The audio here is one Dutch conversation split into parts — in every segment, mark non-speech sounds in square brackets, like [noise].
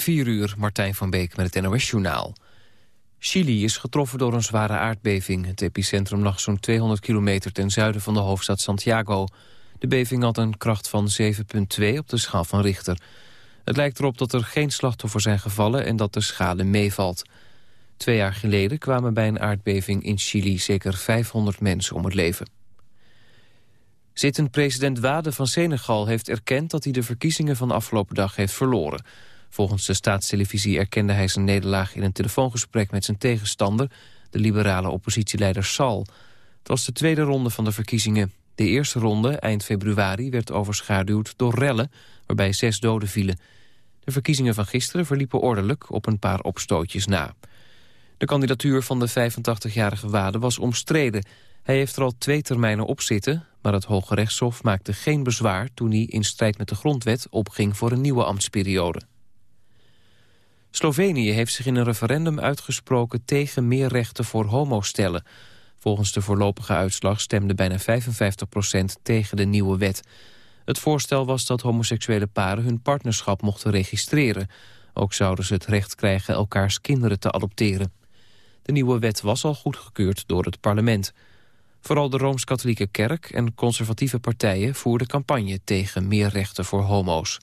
4 uur, Martijn van Beek met het NOS-journaal. Chili is getroffen door een zware aardbeving. Het epicentrum lag zo'n 200 kilometer ten zuiden van de hoofdstad Santiago. De beving had een kracht van 7,2 op de schaal van Richter. Het lijkt erop dat er geen slachtoffers zijn gevallen en dat de schade meevalt. Twee jaar geleden kwamen bij een aardbeving in Chili zeker 500 mensen om het leven. Zittend president Wade van Senegal heeft erkend dat hij de verkiezingen van afgelopen dag heeft verloren. Volgens de staatstelevisie erkende hij zijn nederlaag in een telefoongesprek met zijn tegenstander, de liberale oppositieleider Sal. Het was de tweede ronde van de verkiezingen. De eerste ronde, eind februari, werd overschaduwd door rellen, waarbij zes doden vielen. De verkiezingen van gisteren verliepen ordelijk op een paar opstootjes na. De kandidatuur van de 85-jarige Wade was omstreden. Hij heeft er al twee termijnen op zitten, maar het Hoge Rechtshof maakte geen bezwaar... toen hij in strijd met de grondwet opging voor een nieuwe ambtsperiode. Slovenië heeft zich in een referendum uitgesproken tegen meer rechten voor homostellen. Volgens de voorlopige uitslag stemde bijna 55% tegen de nieuwe wet. Het voorstel was dat homoseksuele paren hun partnerschap mochten registreren. Ook zouden ze het recht krijgen elkaars kinderen te adopteren. De nieuwe wet was al goedgekeurd door het parlement. Vooral de Rooms-Katholieke Kerk en conservatieve partijen voerden campagne tegen meer rechten voor homo's.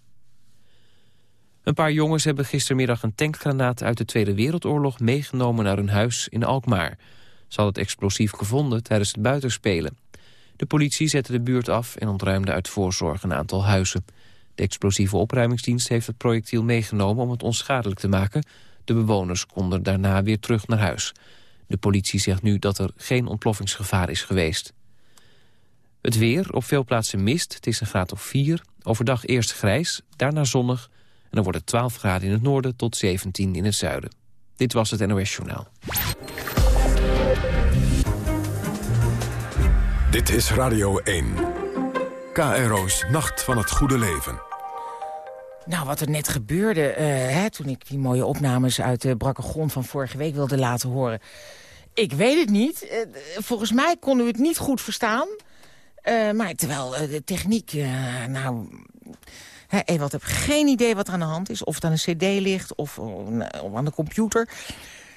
Een paar jongens hebben gistermiddag een tankgranaat uit de Tweede Wereldoorlog meegenomen naar hun huis in Alkmaar. Ze hadden het explosief gevonden tijdens het buitenspelen. De politie zette de buurt af en ontruimde uit voorzorg een aantal huizen. De explosieve opruimingsdienst heeft het projectiel meegenomen om het onschadelijk te maken. De bewoners konden daarna weer terug naar huis. De politie zegt nu dat er geen ontploffingsgevaar is geweest. Het weer, op veel plaatsen mist, het is een graad of 4. Overdag eerst grijs, daarna zonnig en dan wordt het 12 graden in het noorden tot 17 in het zuiden. Dit was het NOS Journaal. Dit is Radio 1. KRO's Nacht van het Goede Leven. Nou, wat er net gebeurde uh, hè, toen ik die mooie opnames uit de brakke grond van vorige week wilde laten horen. Ik weet het niet. Uh, volgens mij kon u het niet goed verstaan. Uh, maar terwijl de techniek, nou, He, Ewald heb geen idee wat er aan de hand is. Of het aan een cd ligt of, of aan de computer.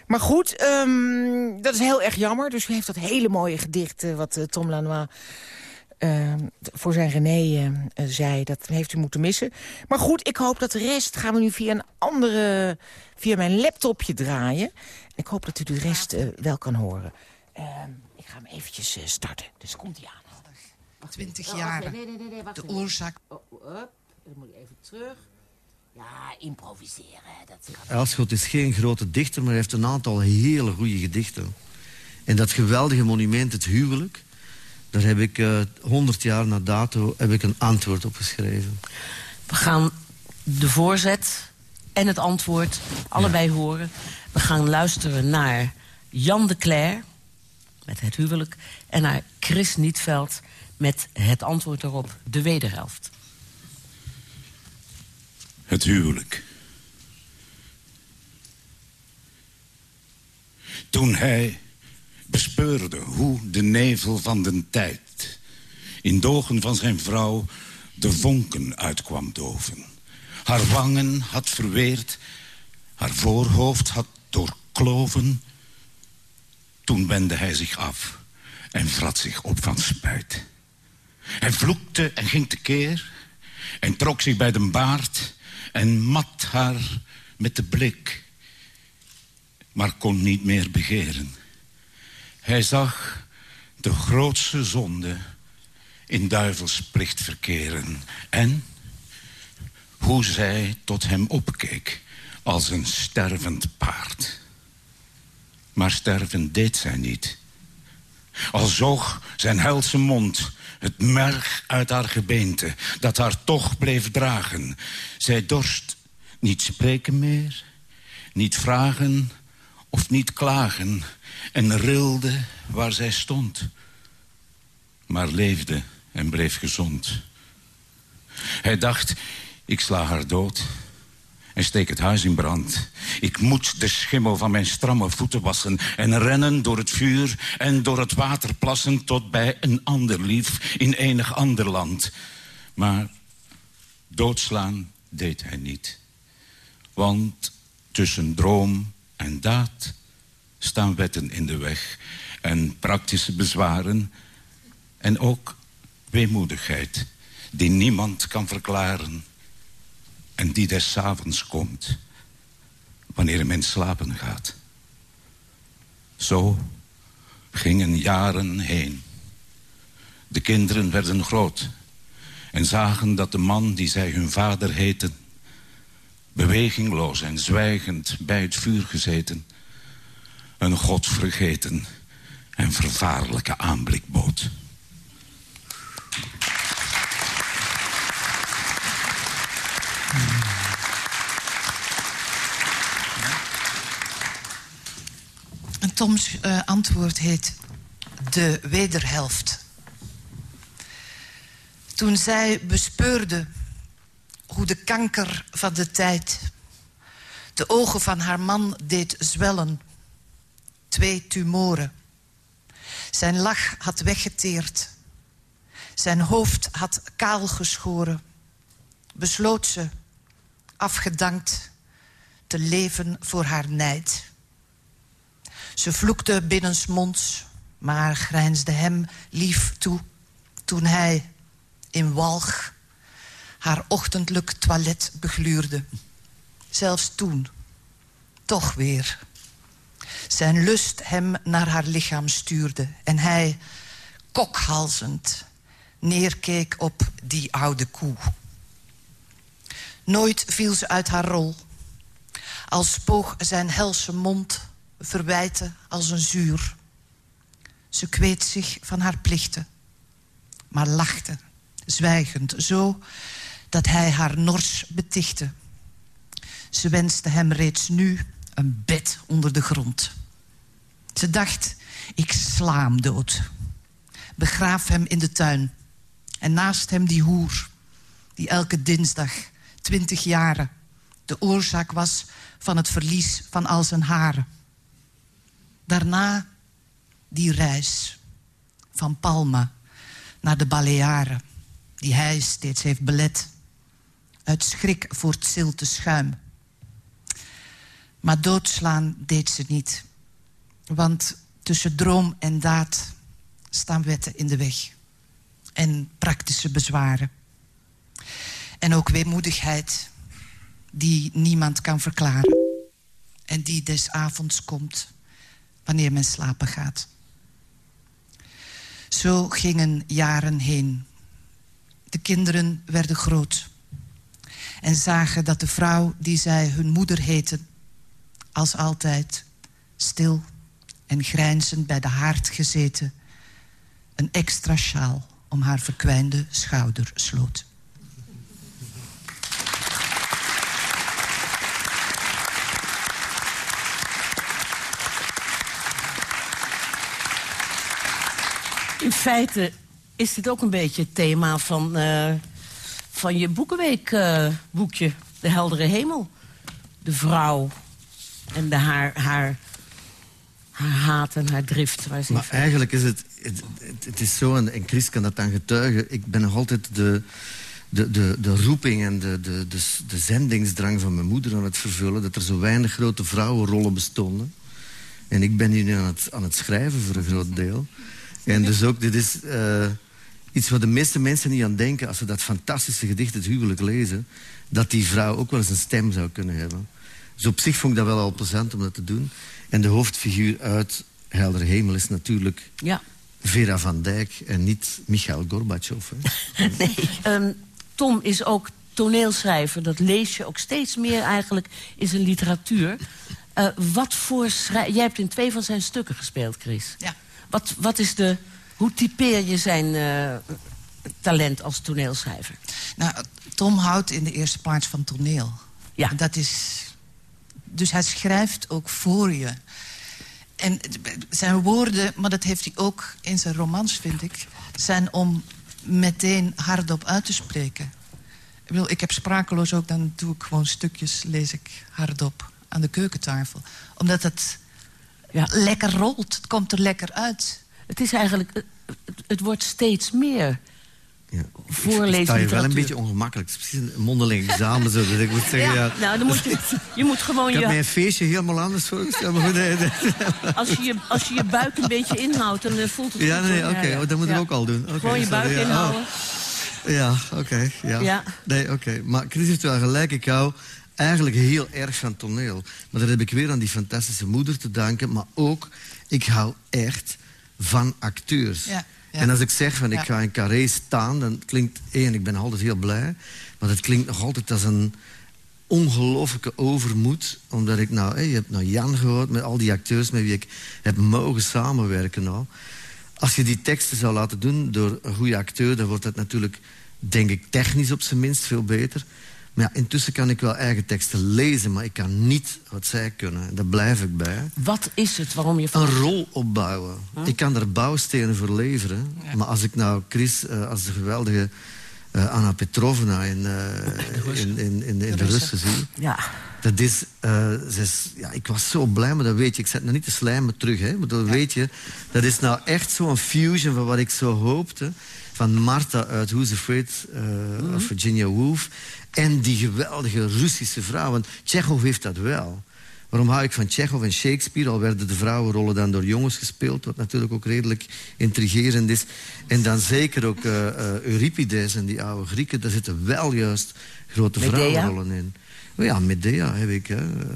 Maar goed, um, dat is heel erg jammer. Dus u heeft dat hele mooie gedicht uh, wat uh, Tom Lanois... Uh, voor zijn René uh, zei, dat heeft u moeten missen. Maar goed, ik hoop dat de rest gaan we nu via een andere... via mijn laptopje draaien. Ik hoop dat u de rest wel kan horen. Ehm, ik ga hem eventjes starten. Dus komt hij aan. 20 jaar. Oh, nee, nee, nee, de oorzaak. Oh, dan moet ik even terug. Ja, improviseren. Dat kan Elschot is geen grote dichter, maar hij heeft een aantal hele goede gedichten. En dat geweldige monument, het huwelijk... daar heb ik uh, 100 jaar na dato heb ik een antwoord op geschreven. We gaan de voorzet en het antwoord allebei horen. We gaan luisteren naar Jan de Cler met het huwelijk... en naar Chris Nietveld met het antwoord erop, de wederhelft. Het huwelijk. Toen hij bespeurde hoe de nevel van de tijd... in dogen van zijn vrouw de vonken uitkwam doven. Haar wangen had verweerd, haar voorhoofd had doorkloven. Toen wendde hij zich af en vrat zich op van spijt. Hij vloekte en ging tekeer en trok zich bij de baard en mat haar met de blik, maar kon niet meer begeren. Hij zag de grootste zonde in duivelsplicht verkeren en hoe zij tot hem opkeek als een stervend paard. Maar sterven deed zij niet. Al zoog zijn helse mond het merg uit haar gebeente, dat haar toch bleef dragen. Zij dorst niet spreken meer, niet vragen of niet klagen... en rilde waar zij stond, maar leefde en bleef gezond. Hij dacht, ik sla haar dood en steek het huis in brand. Ik moet de schimmel van mijn stramme voeten wassen... en rennen door het vuur en door het water plassen... tot bij een ander lief in enig ander land. Maar doodslaan deed hij niet. Want tussen droom en daad staan wetten in de weg. En praktische bezwaren. En ook weemoedigheid die niemand kan verklaren. En die des avonds komt wanneer mens slapen gaat. Zo gingen jaren heen. De kinderen werden groot en zagen dat de man die zij hun vader heten... bewegingloos en zwijgend bij het vuur gezeten... een God vergeten en vervaarlijke aanblik bood. Toms uh, antwoord heet De Wederhelft. Toen zij bespeurde hoe de kanker van de tijd... de ogen van haar man deed zwellen. Twee tumoren. Zijn lach had weggeteerd. Zijn hoofd had kaal geschoren. Besloot ze, afgedankt, te leven voor haar nijd. Ze vloekte binnensmonds, maar grijnsde hem lief toe... toen hij in walg haar ochtendelijk toilet begluurde. Zelfs toen, toch weer. Zijn lust hem naar haar lichaam stuurde... en hij, kokhalzend, neerkeek op die oude koe. Nooit viel ze uit haar rol. Als spoog zijn helse mond verwijten als een zuur. Ze kweet zich van haar plichten, maar lachte, zwijgend, zo dat hij haar nors betichtte. Ze wenste hem reeds nu een bed onder de grond. Ze dacht, ik sla hem dood. Begraaf hem in de tuin. En naast hem die hoer, die elke dinsdag, twintig jaren... de oorzaak was van het verlies van al zijn haren. Daarna die reis van Palma naar de Balearen... die hij steeds heeft belet. Uit schrik voor het zilte schuim. Maar doodslaan deed ze niet. Want tussen droom en daad staan wetten in de weg. En praktische bezwaren. En ook weemoedigheid die niemand kan verklaren. En die des avonds komt wanneer men slapen gaat. Zo gingen jaren heen. De kinderen werden groot. En zagen dat de vrouw die zij hun moeder heten... als altijd stil en grijnzend bij de haard gezeten... een extra sjaal om haar verkwijnde schouder sloot. In feite is dit ook een beetje het thema van, uh, van je boekenweekboekje. Uh, de heldere hemel. De vrouw en de haar, haar, haar haat en haar drift. Waar maar eigenlijk is het, het, het, is zo, en, Chris kan dat dan getuigen... ik ben nog altijd de, de, de, de roeping en de, de, de, de zendingsdrang van mijn moeder aan het vervullen... dat er zo weinig grote vrouwenrollen bestonden. En ik ben hier nu aan het, aan het schrijven voor een groot deel... En dus ook, dit is uh, iets waar de meeste mensen niet aan denken... als ze dat fantastische gedicht, het huwelijk, lezen... dat die vrouw ook wel eens een stem zou kunnen hebben. Dus op zich vond ik dat wel al plezant om dat te doen. En de hoofdfiguur uit Heldere Hemel is natuurlijk... Ja. Vera van Dijk en niet Michael Gorbachev. [laughs] nee, um, Tom is ook toneelschrijver. Dat lees je ook steeds meer eigenlijk in zijn literatuur. Uh, wat voor schrijver... Jij hebt in twee van zijn stukken gespeeld, Chris. Ja. Wat, wat is de, hoe typeer je zijn uh, talent als toneelschrijver? Nou, Tom houdt in de eerste plaats van toneel. Ja. Dat is, dus hij schrijft ook voor je. En zijn woorden, maar dat heeft hij ook in zijn romans, vind ik... zijn om meteen hardop uit te spreken. Ik bedoel, ik heb sprakeloos ook, dan doe ik gewoon stukjes, lees ik hardop aan de keukentafel. Omdat het ja. lekker rolt. Het komt er lekker uit. Het is eigenlijk... Het, het wordt steeds meer Ja. voorlezen. Ik sta je wel een beetje ongemakkelijk. Het is precies een mondeling examen. Zo, dat ik moet zeggen, ja. Nou, dan moet je, je moet gewoon Ik heb mij je, een feestje helemaal anders voorgesteld. Maar goed, nee, nee. als je, je, als je je buik een beetje inhoudt, dan eh, voelt het Ja, nee, oké. Ja, oh, dat moet ik ja. ook al doen. Oké, Gewoon je sorry, buik ja. inhouden. Oh, Ja, oké. ja. Ja. Nee, oké. Maar Chris heeft wel gelijk. Ik hou eigenlijk heel erg van toneel. Maar dat heb ik weer aan die fantastische moeder te danken. Maar ook, ik hou echt van acteurs. Ja, ja. En als ik zeg van ik ga in Carré staan, dan klinkt één, ik ben altijd heel blij. Maar dat klinkt nog altijd als een ongelooflijke overmoed. Omdat ik nou, je hebt nou Jan gehoord met al die acteurs met wie ik heb mogen samenwerken nou. Als je die teksten zou laten doen door een goede acteur, dan wordt dat natuurlijk, denk ik, technisch op zijn minst veel beter. Maar ja, intussen kan ik wel eigen teksten lezen, maar ik kan niet wat zij kunnen. En daar blijf ik bij. Wat is het waarom je van... Een rol opbouwen. Ik kan er bouwstenen voor leveren. Maar als ik nou Chris eh, als de geweldige eh, Anna Petrovna in, eh, in, in, in, in de Russen zie... Ja, Dat is, ja, ik was zo blij, maar dat weet je. Ik zet nou niet de slijmen terug, hè. Maar dat weet je. Dat is nou echt zo'n fusion van wat ik zo hoopte. Van Martha uit Who's Afraid of Virginia Woolf. En die geweldige Russische vrouw. Want Tsjechov heeft dat wel. Waarom hou ik van Tsjechov en Shakespeare? Al werden de vrouwenrollen dan door jongens gespeeld. Wat natuurlijk ook redelijk intrigerend is. En dan zeker ook eh, eh, Euripides en die oude Grieken. Daar zitten wel juist grote vrouwenrollen in. Oh ja, Medea heb ik hè, eh,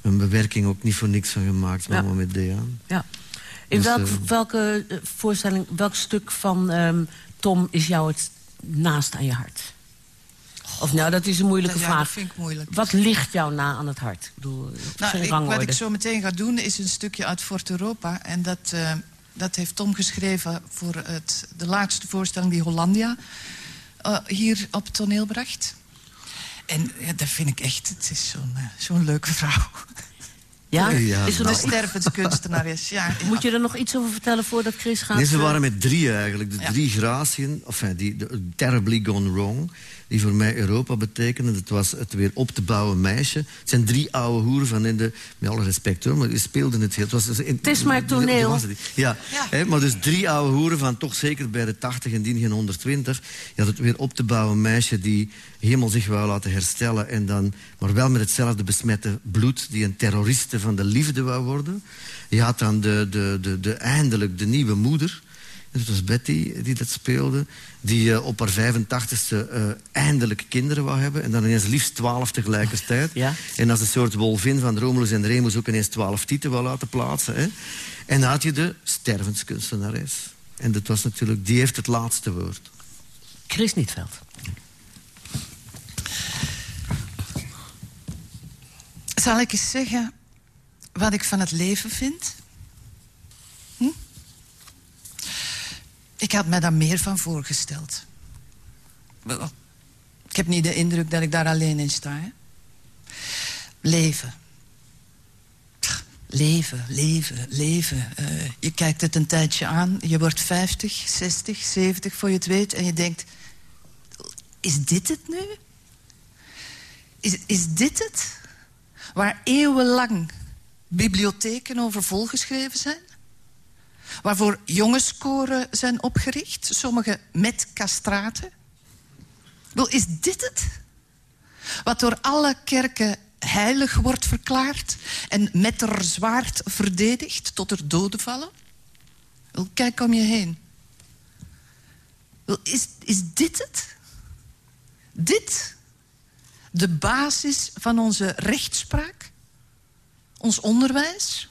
een bewerking ook niet voor niks van gemaakt. Ja. Mama Medea. ja. In Dus, welk, welke voorstelling, welk stuk van ehm, Tom is jou het naast aan je hart? Of nou, dat is een moeilijke Ja, vraag. dat vind ik moeilijk. Wat ligt jou na aan het hart? Ik bedoel, Nou, ik, wat ik zo meteen ga doen is een stukje uit Fort Europa. En dat, eh, dat heeft Tom geschreven voor het, de laatste voorstelling die Hollandia eh, hier op het toneel bracht. En ja, dat vind ik echt, het is zo'n eh, zo'n leuke vrouw. Ja? Ja, is er nog iets, stervenskunstenares, ja. ja. moet je er nog iets over vertellen voordat Chris gaat? Nee, ze waren met drie eigenlijk. De Ja. drie Gratiën, enfin, die de, Terribly Gone Wrong, die voor mij Europa betekenen. Dat was het weer op te bouwen meisje. Het zijn drie oude hoeren van in de... Met alle respect hoor, maar die speelden het heel... Het, was in, Het is maar toneel. was het. Ja, Ja. Hè, maar dus drie oude hoeren van toch zeker bij de 80 en die geen 120. Je had het weer op te bouwen meisje die helemaal zich wou laten herstellen. En dan, maar wel met hetzelfde besmette bloed die een terroriste van de liefde wou worden. Je had dan de, de, de, de, eindelijk de nieuwe moeder. Dat was Betty die dat speelde. Die eh, op haar 85ste eh, eindelijk kinderen wou hebben. En dan ineens liefst twaalf tegelijkertijd. Ja. En als een soort wolvin van Romulus en Remus ook ineens twaalf tieten wou laten plaatsen. Hè. En dan had je de stervenskunstenares. En dat was natuurlijk, die heeft het laatste woord. Chris Nietveld. Zal ik eens zeggen wat ik van het leven vind? Ik had mij daar meer van voorgesteld. Ik heb niet de indruk dat ik daar alleen in sta. Hè? Leven. Leven, leven, leven. Eh, je kijkt het een tijdje aan. Je wordt 50, 60, 70 voor je het weet. En je denkt, is dit het nu? Is, is dit het? Waar eeuwenlang bibliotheken over volgeschreven zijn? Waarvoor jongenskoren zijn opgericht, sommige met castraten? Wel, is dit het? Wat door alle kerken heilig wordt verklaard en met er zwaard verdedigd tot er doden vallen? Wel, kijk om je heen. Wel, is, is dit het? Dit de basis van onze rechtspraak, ons onderwijs,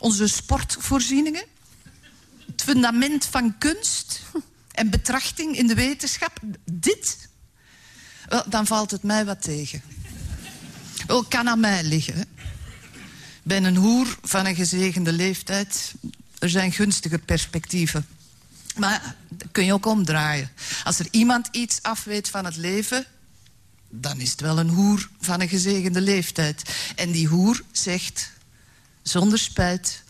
onze sportvoorzieningen, het fundament van kunst en betrachting in de wetenschap. Dit, wel, dan valt het mij wat tegen. Wel, kan aan mij liggen. ben een hoer van een gezegende leeftijd. Er zijn gunstiger perspectieven. Maar dat kun je ook omdraaien. Als er iemand iets afweet van het leven, dan is het wel een hoer van een gezegende leeftijd. En die hoer zegt, zonder spijt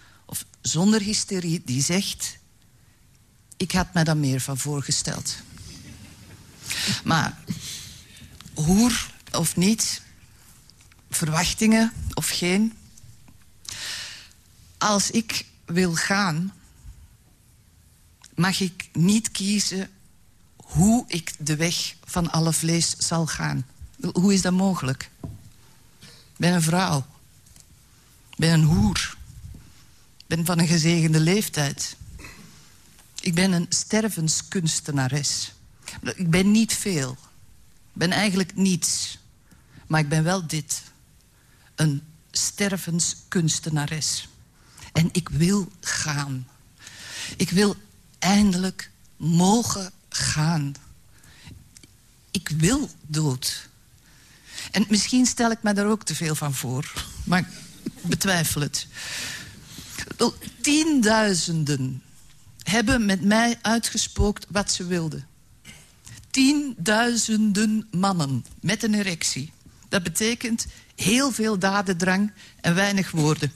zonder hysterie, die zegt... ik had me daar meer van voorgesteld. Maar hoer of niet, verwachtingen of geen... als ik wil gaan, mag ik niet kiezen hoe ik de weg van alle vlees zal gaan. Hoe is dat mogelijk? Ik ben een vrouw. Ik ben een hoer. Ben van een gezegende leeftijd. Ik ben een stervenskunstenares. Ik ben niet veel. Ik ben eigenlijk niets. Maar ik ben wel dit. Een stervenskunstenares. En ik wil gaan. Ik wil eindelijk mogen gaan. Ik wil dood. En misschien stel ik me daar ook te veel van voor. Maar ik betwijfel het. Tienduizenden hebben met mij uitgespookt wat ze wilden. Tienduizenden mannen met een erectie. Dat betekent heel veel dadendrang en weinig woorden.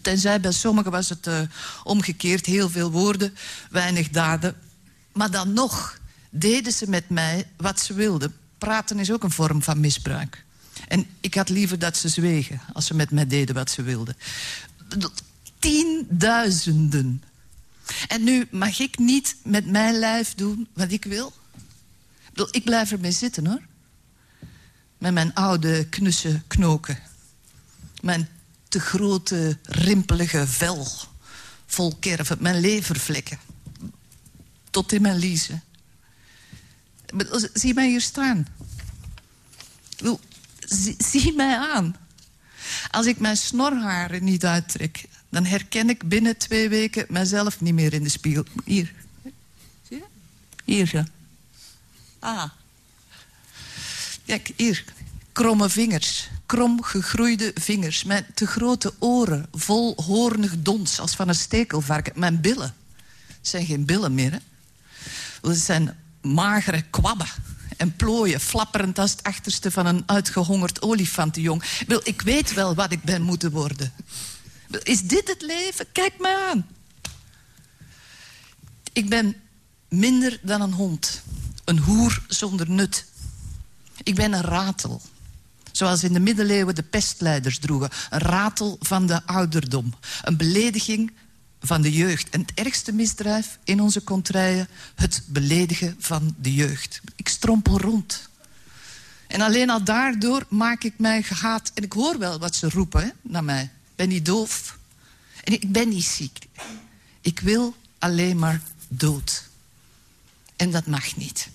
Tenzij bij sommigen was het uh, omgekeerd. Heel veel woorden, weinig daden. Maar dan nog deden ze met mij wat ze wilden. Praten is ook een vorm van misbruik. En ik had liever dat ze zwegen als ze met mij deden wat ze wilden. Tienduizenden. En nu mag ik niet met mijn lijf doen wat ik wil. Ik blijf ermee zitten, hoor. Met mijn oude knusse knoken. Mijn te grote, rimpelige vel. Vol kerven, mijn levervlekken. Tot in mijn liezen. Zie mij hier staan. Zie, zie mij aan. Als ik mijn snorharen niet uittrek... dan herken ik binnen twee weken mezelf niet meer in de spiegel. Hier. Zie je? Hier, ja. Ah. Kijk, hier. Kromme vingers. Krom gegroeide vingers. Met te grote oren. Vol hoornig dons, als van een stekelvarken. Mijn billen. Het zijn geen billen meer, hè. Het zijn magere kwabben en plooien, flapperend als het achterste van een uitgehongerd olifantenjong. Ik weet wel wat ik ben moeten worden. Is dit het leven? Kijk me aan. Ik ben minder dan een hond. Een hoer zonder nut. Ik ben een ratel. Zoals in de middeleeuwen de pestleiders droegen. Een ratel van de ouderdom. Een belediging van de jeugd. Het ergste misdrijf in onze contraien... het beledigen van de jeugd. Ik strompel rond. En alleen al daardoor maak ik mij gehaat. En ik hoor wel wat ze roepen naar mij. Ben niet doof. En ik ben niet ziek. Ik wil alleen maar dood. En dat mag niet.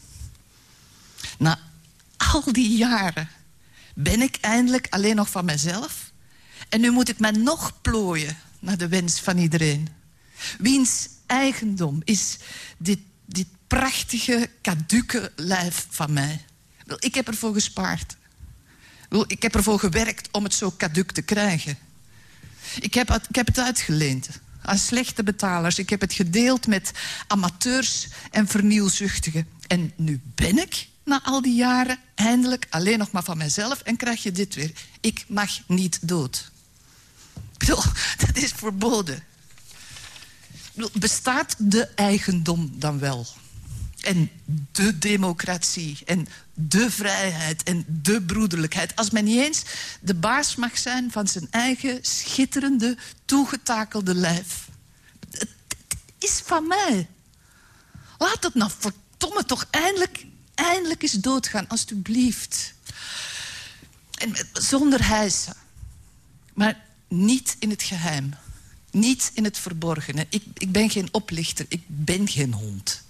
Na al die jaren ben ik eindelijk alleen nog van mezelf. En nu moet ik mij nog plooien naar de wens van iedereen. Wiens eigendom is dit, dit prachtige, caduke lijf van mij? Ik heb ervoor gespaard. Ik heb ervoor gewerkt om het zo caduc te krijgen. Ik heb, ik heb het uitgeleend aan slechte betalers. Ik heb het gedeeld met amateurs en vernielzuchtigen. En nu ben ik, na al die jaren, eindelijk alleen nog maar van mezelf... en krijg je dit weer. Ik mag niet dood. [laughs] Dat is verboden bestaat de eigendom dan wel? En de democratie en de vrijheid en de broederlijkheid. Als men niet eens de baas mag zijn van zijn eigen schitterende, toegetakelde lijf. Het, is van mij. Laat het nou verdomme toch eindelijk, eindelijk eens doodgaan, alstublieft. En zonder hijsen. Maar niet in het geheim. Niet in het verborgene. Ik, ik ben geen oplichter, ik ben geen hond.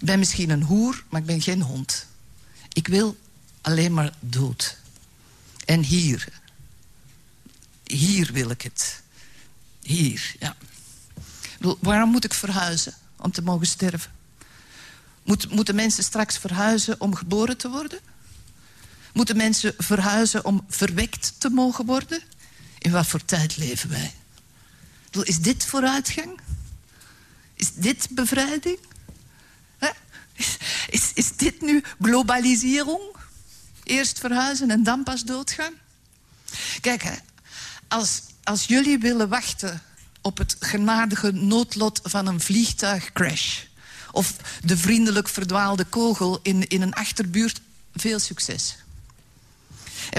Ik ben misschien een hoer, maar ik ben geen hond. Ik wil alleen maar dood. En hier. Hier wil ik het. Hier, ja. Waarom moet ik verhuizen om te mogen sterven? Moet, moeten mensen straks verhuizen om geboren te worden? Moeten mensen verhuizen om verwekt te mogen worden? In wat voor tijd leven wij? Is dit vooruitgang? Is dit bevrijding? Is, is, dit nu globalisering? Eerst verhuizen en dan pas doodgaan? Kijk, als, als jullie willen wachten op het genadige noodlot van een vliegtuigcrash... of de vriendelijk verdwaalde kogel in, in een achterbuurt, veel succes.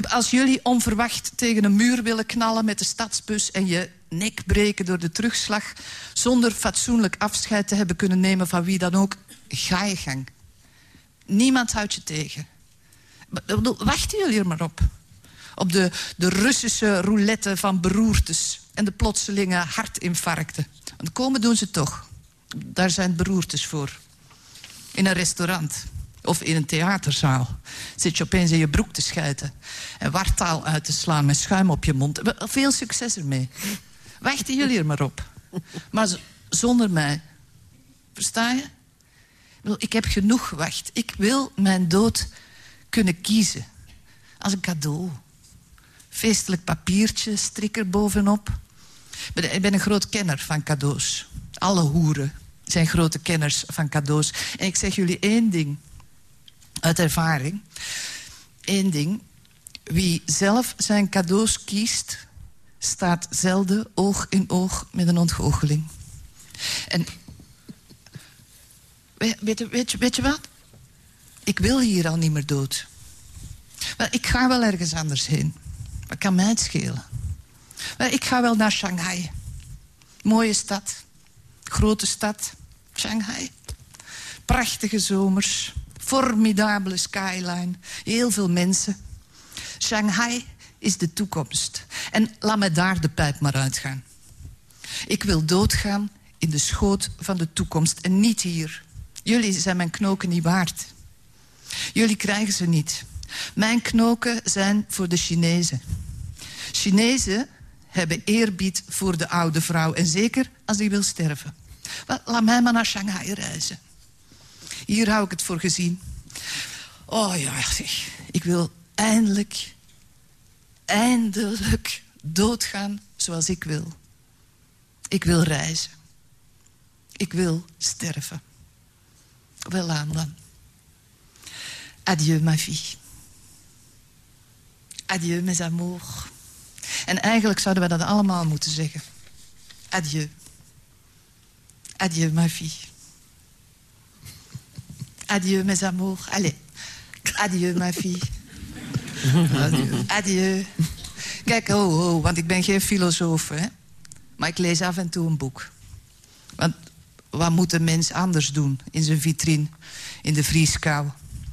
Als jullie onverwacht tegen een muur willen knallen met de stadsbus... en je nek breken door de terugslag... zonder fatsoenlijk afscheid te hebben kunnen nemen van wie dan ook, ga je gang. Niemand houdt je tegen. Wachten jullie er maar op. Op de, de Russische roulette van beroertes en de plotselinge hartinfarcten. Want komen doen ze toch. Daar zijn beroertes voor. In een restaurant of in een theaterzaal zit je opeens in je broek te schijten... en wartaal uit te slaan met schuim op je mond. Veel succes ermee. Wachten jullie er maar op. Maar zonder mij. Versta je? Ik heb genoeg gewacht. Ik wil mijn dood kunnen kiezen. Als een cadeau. Feestelijk papiertje, strikker bovenop. Ik ben een groot kenner van cadeaus. Alle hoeren zijn grote kenners van cadeaus. En ik zeg jullie één ding uit ervaring. Eén ding. Wie zelf zijn cadeaus kiest... staat zelden oog in oog met een ontgoocheling. En weet, weet, je wat? Ik wil hier al niet meer dood. Ik ga wel ergens anders heen. Wat kan mij het schelen? Maar ik ga wel naar Shanghai. Mooie stad. Grote stad. Shanghai. Prachtige zomers. Formidabele skyline. Heel veel mensen. Shanghai is de toekomst. En laat me daar de pijp maar uitgaan. Ik wil doodgaan in de schoot van de toekomst en niet hier. Jullie zijn mijn knoken niet waard. Jullie krijgen ze niet. Mijn knoken zijn voor de Chinezen. Chinezen hebben eerbied voor de oude vrouw. En zeker als die wil sterven. Laat mij maar naar Shanghai reizen. Hier hou ik het voor gezien. Oh ja, ik wil eindelijk, eindelijk doodgaan zoals ik wil. Ik wil reizen. Ik wil sterven. Wel aan dan. Adieu, ma fille. Adieu, mes amours. En eigenlijk zouden we dat allemaal moeten zeggen. Adieu. Adieu, ma fille. Adieu, mes amours. Allez. Adieu, ma fille. Adieu. Adieu. Kijk, oh, oh, want ik ben geen filosoof, hè. Maar ik lees af en toe een boek. Wat moet een mens anders doen in zijn vitrine? In de vrieskou,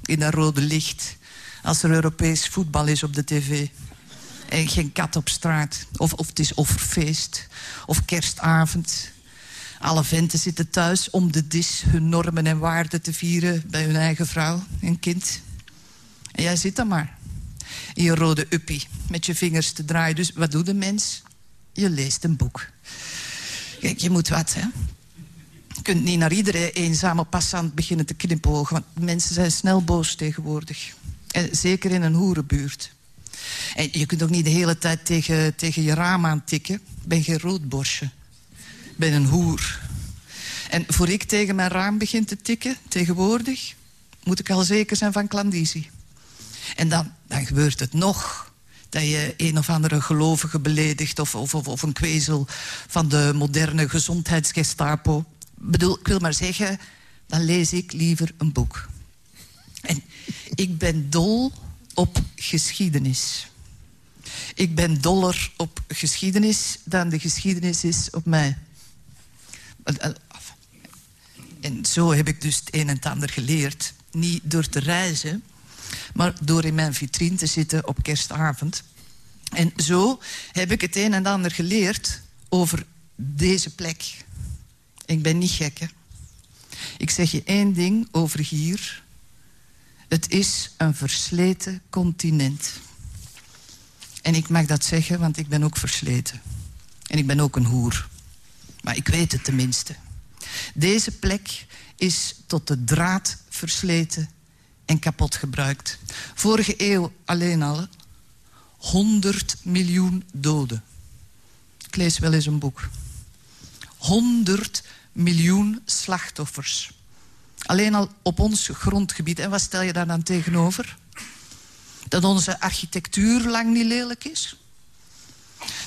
in dat rode licht. Als er Europees voetbal is op de tv. En geen kat op straat. Of, of het is offerfeest. Of kerstavond. Alle venten zitten thuis om de dis hun normen en waarden te vieren... bij hun eigen vrouw en kind. En jij zit dan maar. In je rode uppie, met je vingers te draaien. Dus wat doet een mens? Je leest een boek. Kijk, je moet wat, hè? Je kunt niet naar iedere eenzame passant beginnen te knipogen... want mensen zijn snel boos tegenwoordig. En zeker in een hoerenbuurt. En je kunt ook niet de hele tijd tegen, tegen je raam aantikken. Ik ben geen roodborstje. Ik ben een hoer. En voor ik tegen mijn raam begin te tikken, tegenwoordig... moet ik al zeker zijn van klandizie. En dan, dan gebeurt het nog dat je een of andere gelovige beledigt... of, of, of een kwezel van de moderne gezondheidsgestapo. Bedoel, ik wil maar zeggen, dan lees ik liever een boek. En ik ben dol op geschiedenis. Ik ben doller op geschiedenis dan de geschiedenis is op mij. En zo heb ik dus het een en ander geleerd. Niet door te reizen, maar door in mijn vitrine te zitten op kerstavond. En zo heb ik het een en ander geleerd over deze plek. Ik ben niet gek. Ik zeg je één ding over hier. Het is een versleten continent. En ik mag dat zeggen, want ik ben ook versleten. En ik ben ook een hoer. Maar ik weet het tenminste. Deze plek is tot de draad versleten en kapot gebruikt. Vorige eeuw alleen al 100 miljoen doden. Ik lees wel eens een boek. 100 miljoen slachtoffers. Alleen al op ons grondgebied. En wat stel je daar dan tegenover? Dat onze architectuur lang niet lelijk is?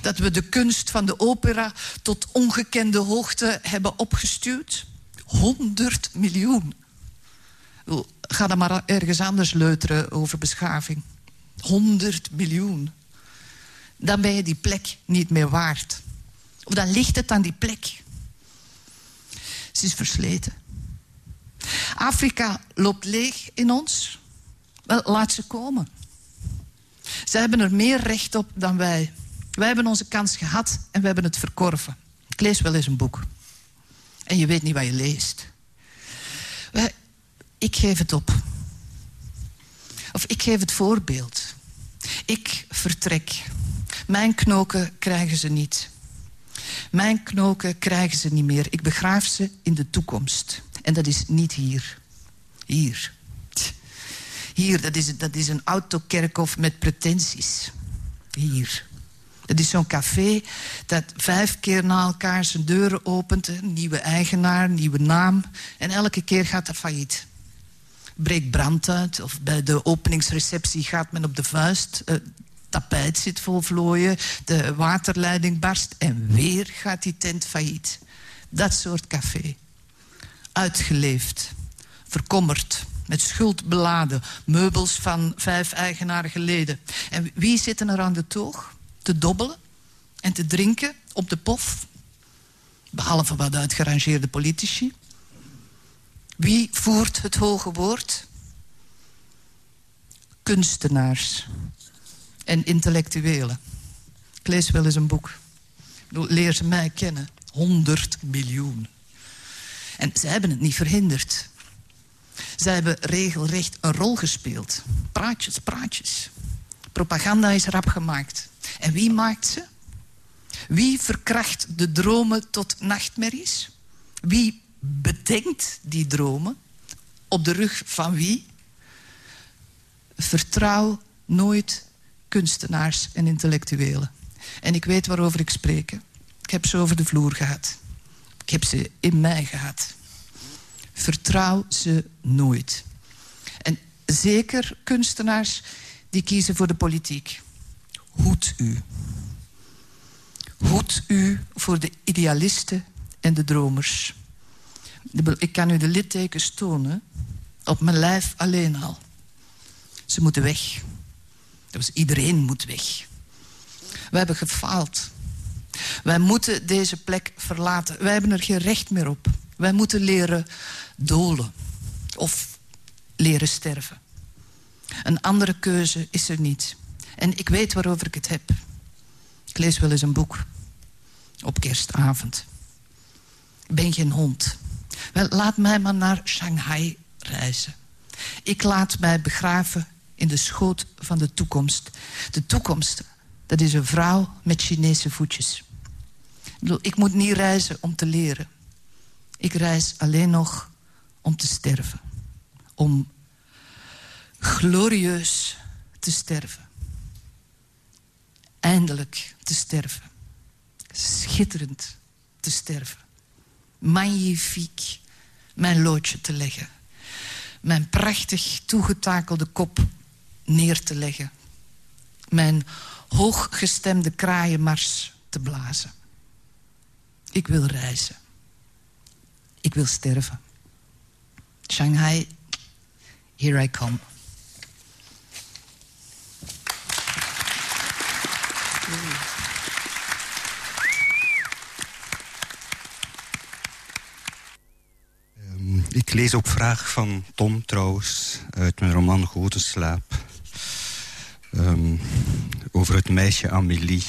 Dat we de kunst van de opera tot ongekende hoogte hebben opgestuurd? 100 miljoen. Ga dan maar ergens anders leuteren over beschaving. 100 miljoen. Dan ben je die plek niet meer waard. Of dan ligt het aan die plek. Ze is versleten. Afrika loopt leeg in ons. Wel, laat ze komen. Ze hebben er meer recht op dan wij. Wij hebben onze kans gehad en we hebben het verkorven. Ik lees wel eens een boek. En je weet niet wat je leest. Ik geef het op. Of ik geef het voorbeeld. Ik vertrek. Mijn knoken krijgen ze niet. Mijn knoken krijgen ze niet meer. Ik begraaf ze in de toekomst. En dat is niet hier. Hier. Hier, dat is, dat is een autokerkhof met pretenties. Hier. Dat is zo'n café dat vijf keer na elkaar zijn deuren opent. Nieuwe eigenaar, nieuwe naam. En elke keer gaat dat failliet. Breekt brand uit. Of bij de openingsreceptie gaat men op de vuist. Het tapijt zit vol vlooien. De waterleiding barst. En weer gaat die tent failliet. Dat soort café. Uitgeleefd. Verkommerd met schuld beladen. Meubels van vijf eigenaren geleden. En wie zitten er aan de toog? Te dobbelen en te drinken op de pof? Behalve wat uitgerangeerde politici. Wie voert het hoge woord? Kunstenaars en intellectuelen. Ik lees wel eens een boek. Leer ze mij kennen. 100 miljoen. En ze hebben het niet verhinderd. Zij hebben regelrecht een rol gespeeld. Praatjes, praatjes. Propaganda is rap gemaakt. En wie maakt ze? Wie verkracht de dromen tot nachtmerries? Wie bedenkt die dromen? Op de rug van wie? Vertrouw nooit kunstenaars en intellectuelen. En ik weet waarover ik spreek. Ik heb ze over de vloer gehad. Ik heb ze in mij gehad. Vertrouw ze nooit. En zeker kunstenaars die kiezen voor de politiek. Hoed u. Hoed u voor de idealisten en de dromers. Ik kan u de littekens tonen. Op mijn lijf alleen al. Ze moeten weg. Dus iedereen moet weg. We hebben gefaald. Wij moeten deze plek verlaten. Wij hebben er geen recht meer op. Wij moeten leren dolen. Of leren sterven. Een andere keuze is er niet. En ik weet waarover ik het heb. Ik lees wel eens een boek. Op kerstavond. Ik ben geen hond. Wel, laat mij maar naar Shanghai reizen. Ik laat mij begraven in de schoot van de toekomst. De toekomst, dat is een vrouw met Chinese voetjes. Ik, moet niet reizen om te leren. Ik reis alleen nog om te sterven. Om glorieus te sterven. Eindelijk te sterven. Schitterend te sterven. Magnifiek mijn loodje te leggen. Mijn prachtig toegetakelde kop neer te leggen. Mijn hooggestemde kraaienmars te blazen. Ik wil reizen. Ik wil sterven. Shanghai, here I come. Ehm, ik lees op vraag van Tom trouwens uit mijn roman Goede Slaap. Um, over het meisje Amélie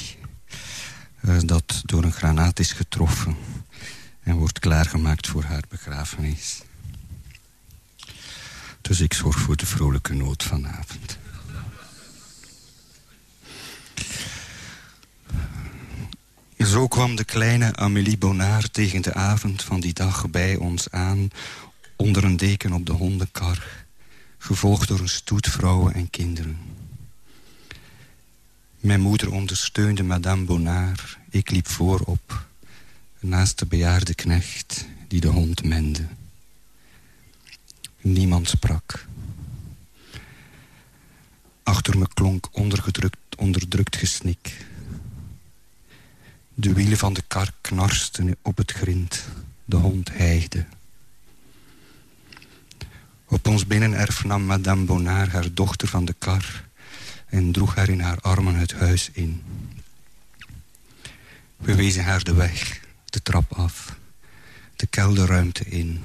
uh, dat door een granaat is getroffen en wordt klaargemaakt voor haar begrafenis. Dus ik zorg voor de vrolijke noot vanavond. Zo kwam de kleine Amélie Bonnard tegen de avond van die dag bij ons aan... onder een deken op de hondenkar, gevolgd door een stoet vrouwen en kinderen. Mijn moeder ondersteunde madame Bonnard. Ik liep voorop, naast de bejaarde knecht die de hond mende. Niemand sprak. Achter me klonk ondergedrukt, onderdrukt gesnik. De wielen van de kar knarsten op het grind. De hond hijgde. Op ons binnenerf nam madame Bonnard haar dochter van de kar... en droeg haar in haar armen het huis in. We wezen haar de weg, de trap af, de kelderruimte in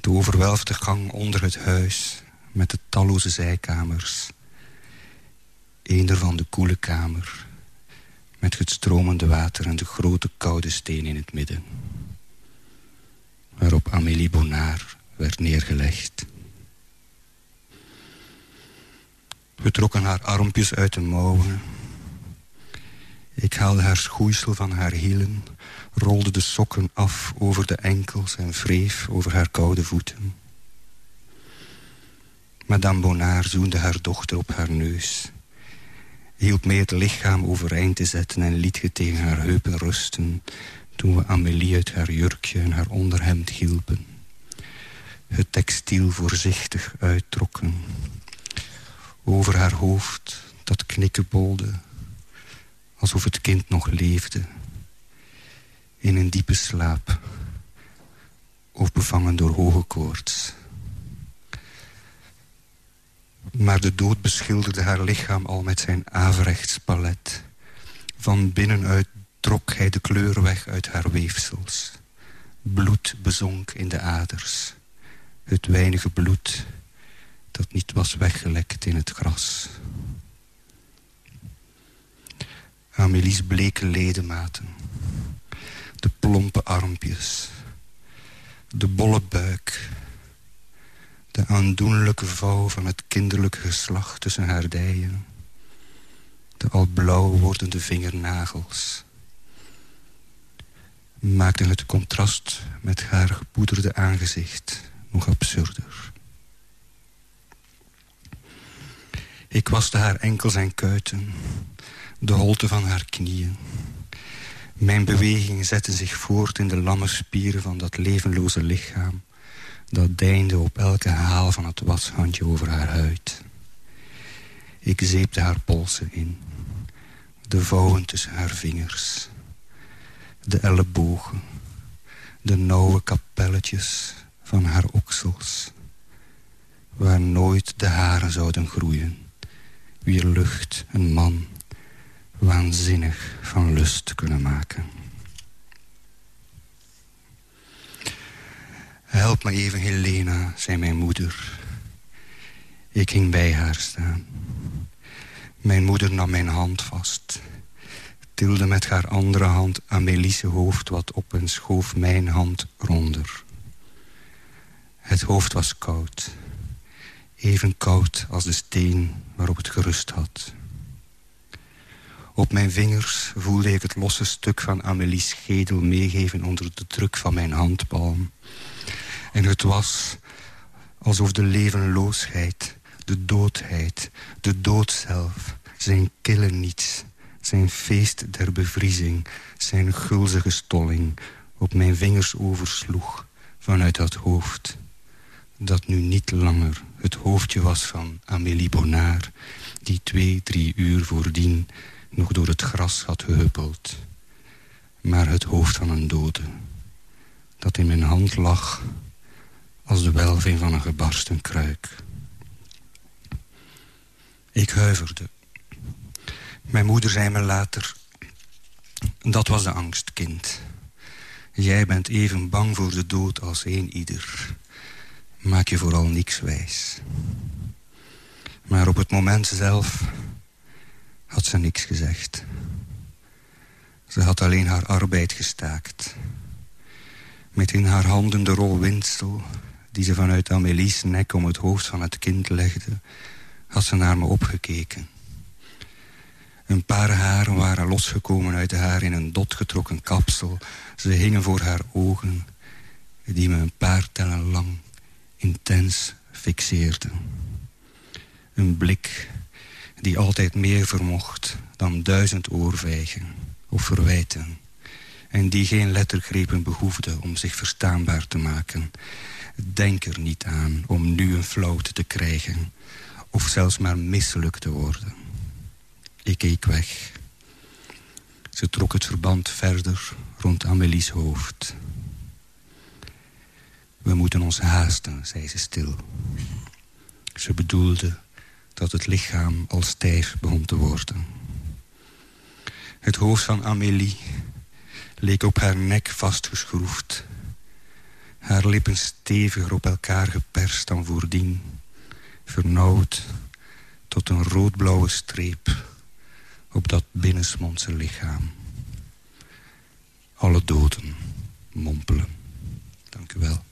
De overwelfde gang onder het huis met de talloze zijkamers. Eén ervan de koele kamer met het stromende water en de grote koude steen in het midden. Waarop Amélie Bonnard werd neergelegd. We trokken haar armpjes uit de mouwen. Ik haalde haar schoeisel van haar hielen, rolde de sokken af over de enkels en wreef over haar koude voeten. Madame Bonnard zoende haar dochter op haar neus hielp mee het lichaam overeind te zetten... en liet je tegen haar heupen rusten... toen we Amélie uit haar jurkje en haar onderhemd hielpen. Het textiel voorzichtig uittrokken. Over haar hoofd dat knikkenbolde... alsof het kind nog leefde. In een diepe slaap... of bevangen door hoge koorts... Maar de dood beschilderde haar lichaam al met zijn averechts palet. Van binnenuit trok hij de kleur weg uit haar weefsels. Bloed bezonk in de aders. Het weinige bloed dat niet was weggelekt in het gras. Amélie's bleke ledematen. De plompe armpjes. De bolle buik de aandoenlijke vouw van het kinderlijke geslacht tussen haar dijen. De al blauw wordende vingernagels. Maakten het contrast met haar gepoederde aangezicht nog absurder. Ik waste haar enkels en kuiten, de holte van haar knieën. Mijn bewegingen zetten zich voort in de lamme spieren van dat levenloze lichaam dat deinde op elke haal van het washandje over haar huid. Ik zeepte haar polsen in, de vouwen tussen haar vingers, de ellebogen, de nauwe kapelletjes van haar oksels, waar nooit de haren zouden groeien, wier lucht een man waanzinnig van lust kunnen maken. Help me even, Helena, zei mijn moeder. Ik ging bij haar staan. Mijn moeder nam mijn hand vast. Tilde met haar andere hand Amélie's hoofd wat op en schoof mijn hand ronder. Het hoofd was koud. Even koud als de steen waarop het gerust had. Op mijn vingers voelde ik het losse stuk van Amélie's schedel meegeven onder de druk van mijn handpalm. En het was alsof de levenloosheid, de doodheid, de dood zelf... zijn kille niets, zijn feest der bevriezing... zijn gulzige stolling op mijn vingers oversloeg vanuit dat hoofd... dat nu niet langer het hoofdje was van Amélie Bonnard... die twee, drie uur voordien nog door het gras had gehuppeld... maar het hoofd van een dode dat in mijn hand lag als de welving van een gebarsten kruik. Ik huiverde. Mijn moeder zei me later... Dat was de angst, kind. Jij bent even bang voor de dood als een ieder. Maak je vooral niks wijs. Maar op het moment zelf had ze niks gezegd. Ze had alleen haar arbeid gestaakt. Met in haar handen de rol windsel die ze vanuit Amélie's nek om het hoofd van het kind legde... had ze naar me opgekeken. Een paar haren waren losgekomen uit haar in een dot getrokken kapsel. Ze hingen voor haar ogen, die me een paar tellen lang intens fixeerden. Een blik die altijd meer vermocht dan duizend oorvijgen of verwijten... en die geen lettergrepen behoefde om zich verstaanbaar te maken... Denk er niet aan om nu een floot te krijgen... of zelfs maar misselijk te worden. Ik keek weg. Ze trok het verband verder rond Amélie's hoofd. We moeten ons haasten, zei ze stil. Ze bedoelde dat het lichaam al stijf begon te worden. Het hoofd van Amélie leek op haar nek vastgeschroefd Haar lippen steviger op elkaar geperst dan voordien. Vernauwd tot een roodblauwe streep op dat binnensmondse lichaam. Alle doden mompelen. Dank u wel.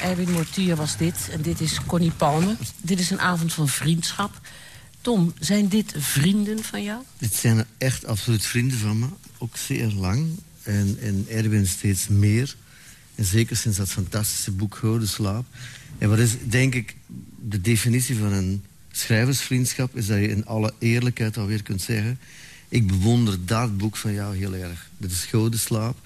Erwin Mortier was dit en dit is Connie Palme. Dit is een avond van vriendschap. Tom, zijn dit vrienden van jou? Dit zijn echt absoluut vrienden van me. Ook zeer lang. En, en Erwin steeds meer. En zeker sinds dat fantastische boek Gouden Slaap. En wat is, denk ik, de definitie van een schrijversvriendschap... is dat je in alle eerlijkheid alweer kunt zeggen... ik bewonder dat boek van jou heel erg. Dit is Gouden Slaap.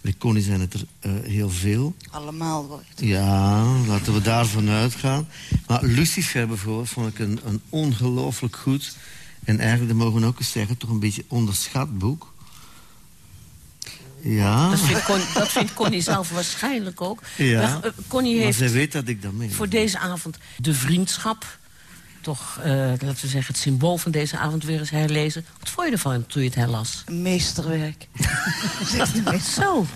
Bij Connie zijn het er uh, heel veel. Allemaal wordt. Ja, laten we daarvan uitgaan. Maar Lucifer bijvoorbeeld vond ik een, een ongelooflijk goed... en eigenlijk, dat mogen we ook eens zeggen... toch een beetje onderschat boek. Ja. Dat vindt, Connie, dat vindt Connie zelf waarschijnlijk ook. Ja, Maar, uh, Connie maar heeft zij weet dat ik dat meen. voor deze avond de vriendschap... toch, eh, laten we zeggen, het symbool van deze avond weer eens herlezen. Wat vond je ervan toen je het herlas? Een meesterwerk. [laughs] Zo.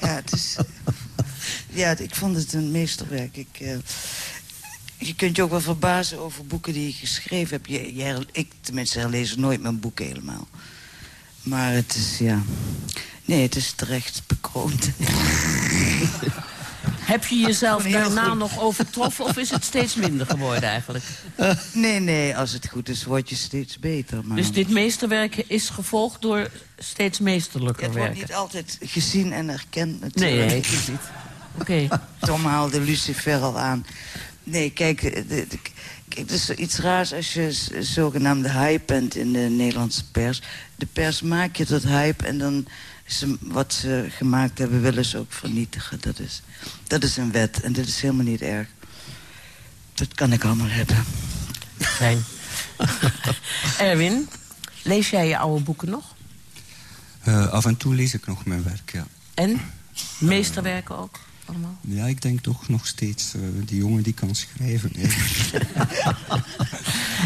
Ja, het is, [laughs] ja, ik vond het een meesterwerk. Ik, eh, je kunt je ook wel verbazen over boeken die je geschreven hebt. Je, je her- ik tenminste herlees nooit mijn boeken helemaal. Maar het is, ja... Nee, het is terecht bekroond. [laughs] Heb je jezelf daarna goed. nog overtroffen of is het steeds minder geworden eigenlijk? Nee, nee, als het goed is, word je steeds beter. Maar Dus dit meesterwerk is gevolgd door steeds meesterlijker het wordt niet altijd gezien en erkend Nee, natuurlijk. nee, het is niet. Oké. [laughs] Tom haalde Lucifer al aan. Nee, kijk, de, de- kijk, het is iets raars als je zogenaamde hype bent in de Nederlandse pers. De pers maakt je tot hype en dan ze, wat ze gemaakt hebben, willen ze ook vernietigen. Dat is, dat is een wet en dat is helemaal niet erg. Dat kan ik allemaal hebben. Fijn. [laughs] Erwin, lees jij je oude boeken nog? Eh, af en toe lees ik nog mijn werk, ja. En? Meesterwerken ook? Allemaal? Ja, ik denk toch nog steeds, eh, die jongen die kan schrijven. [laughs]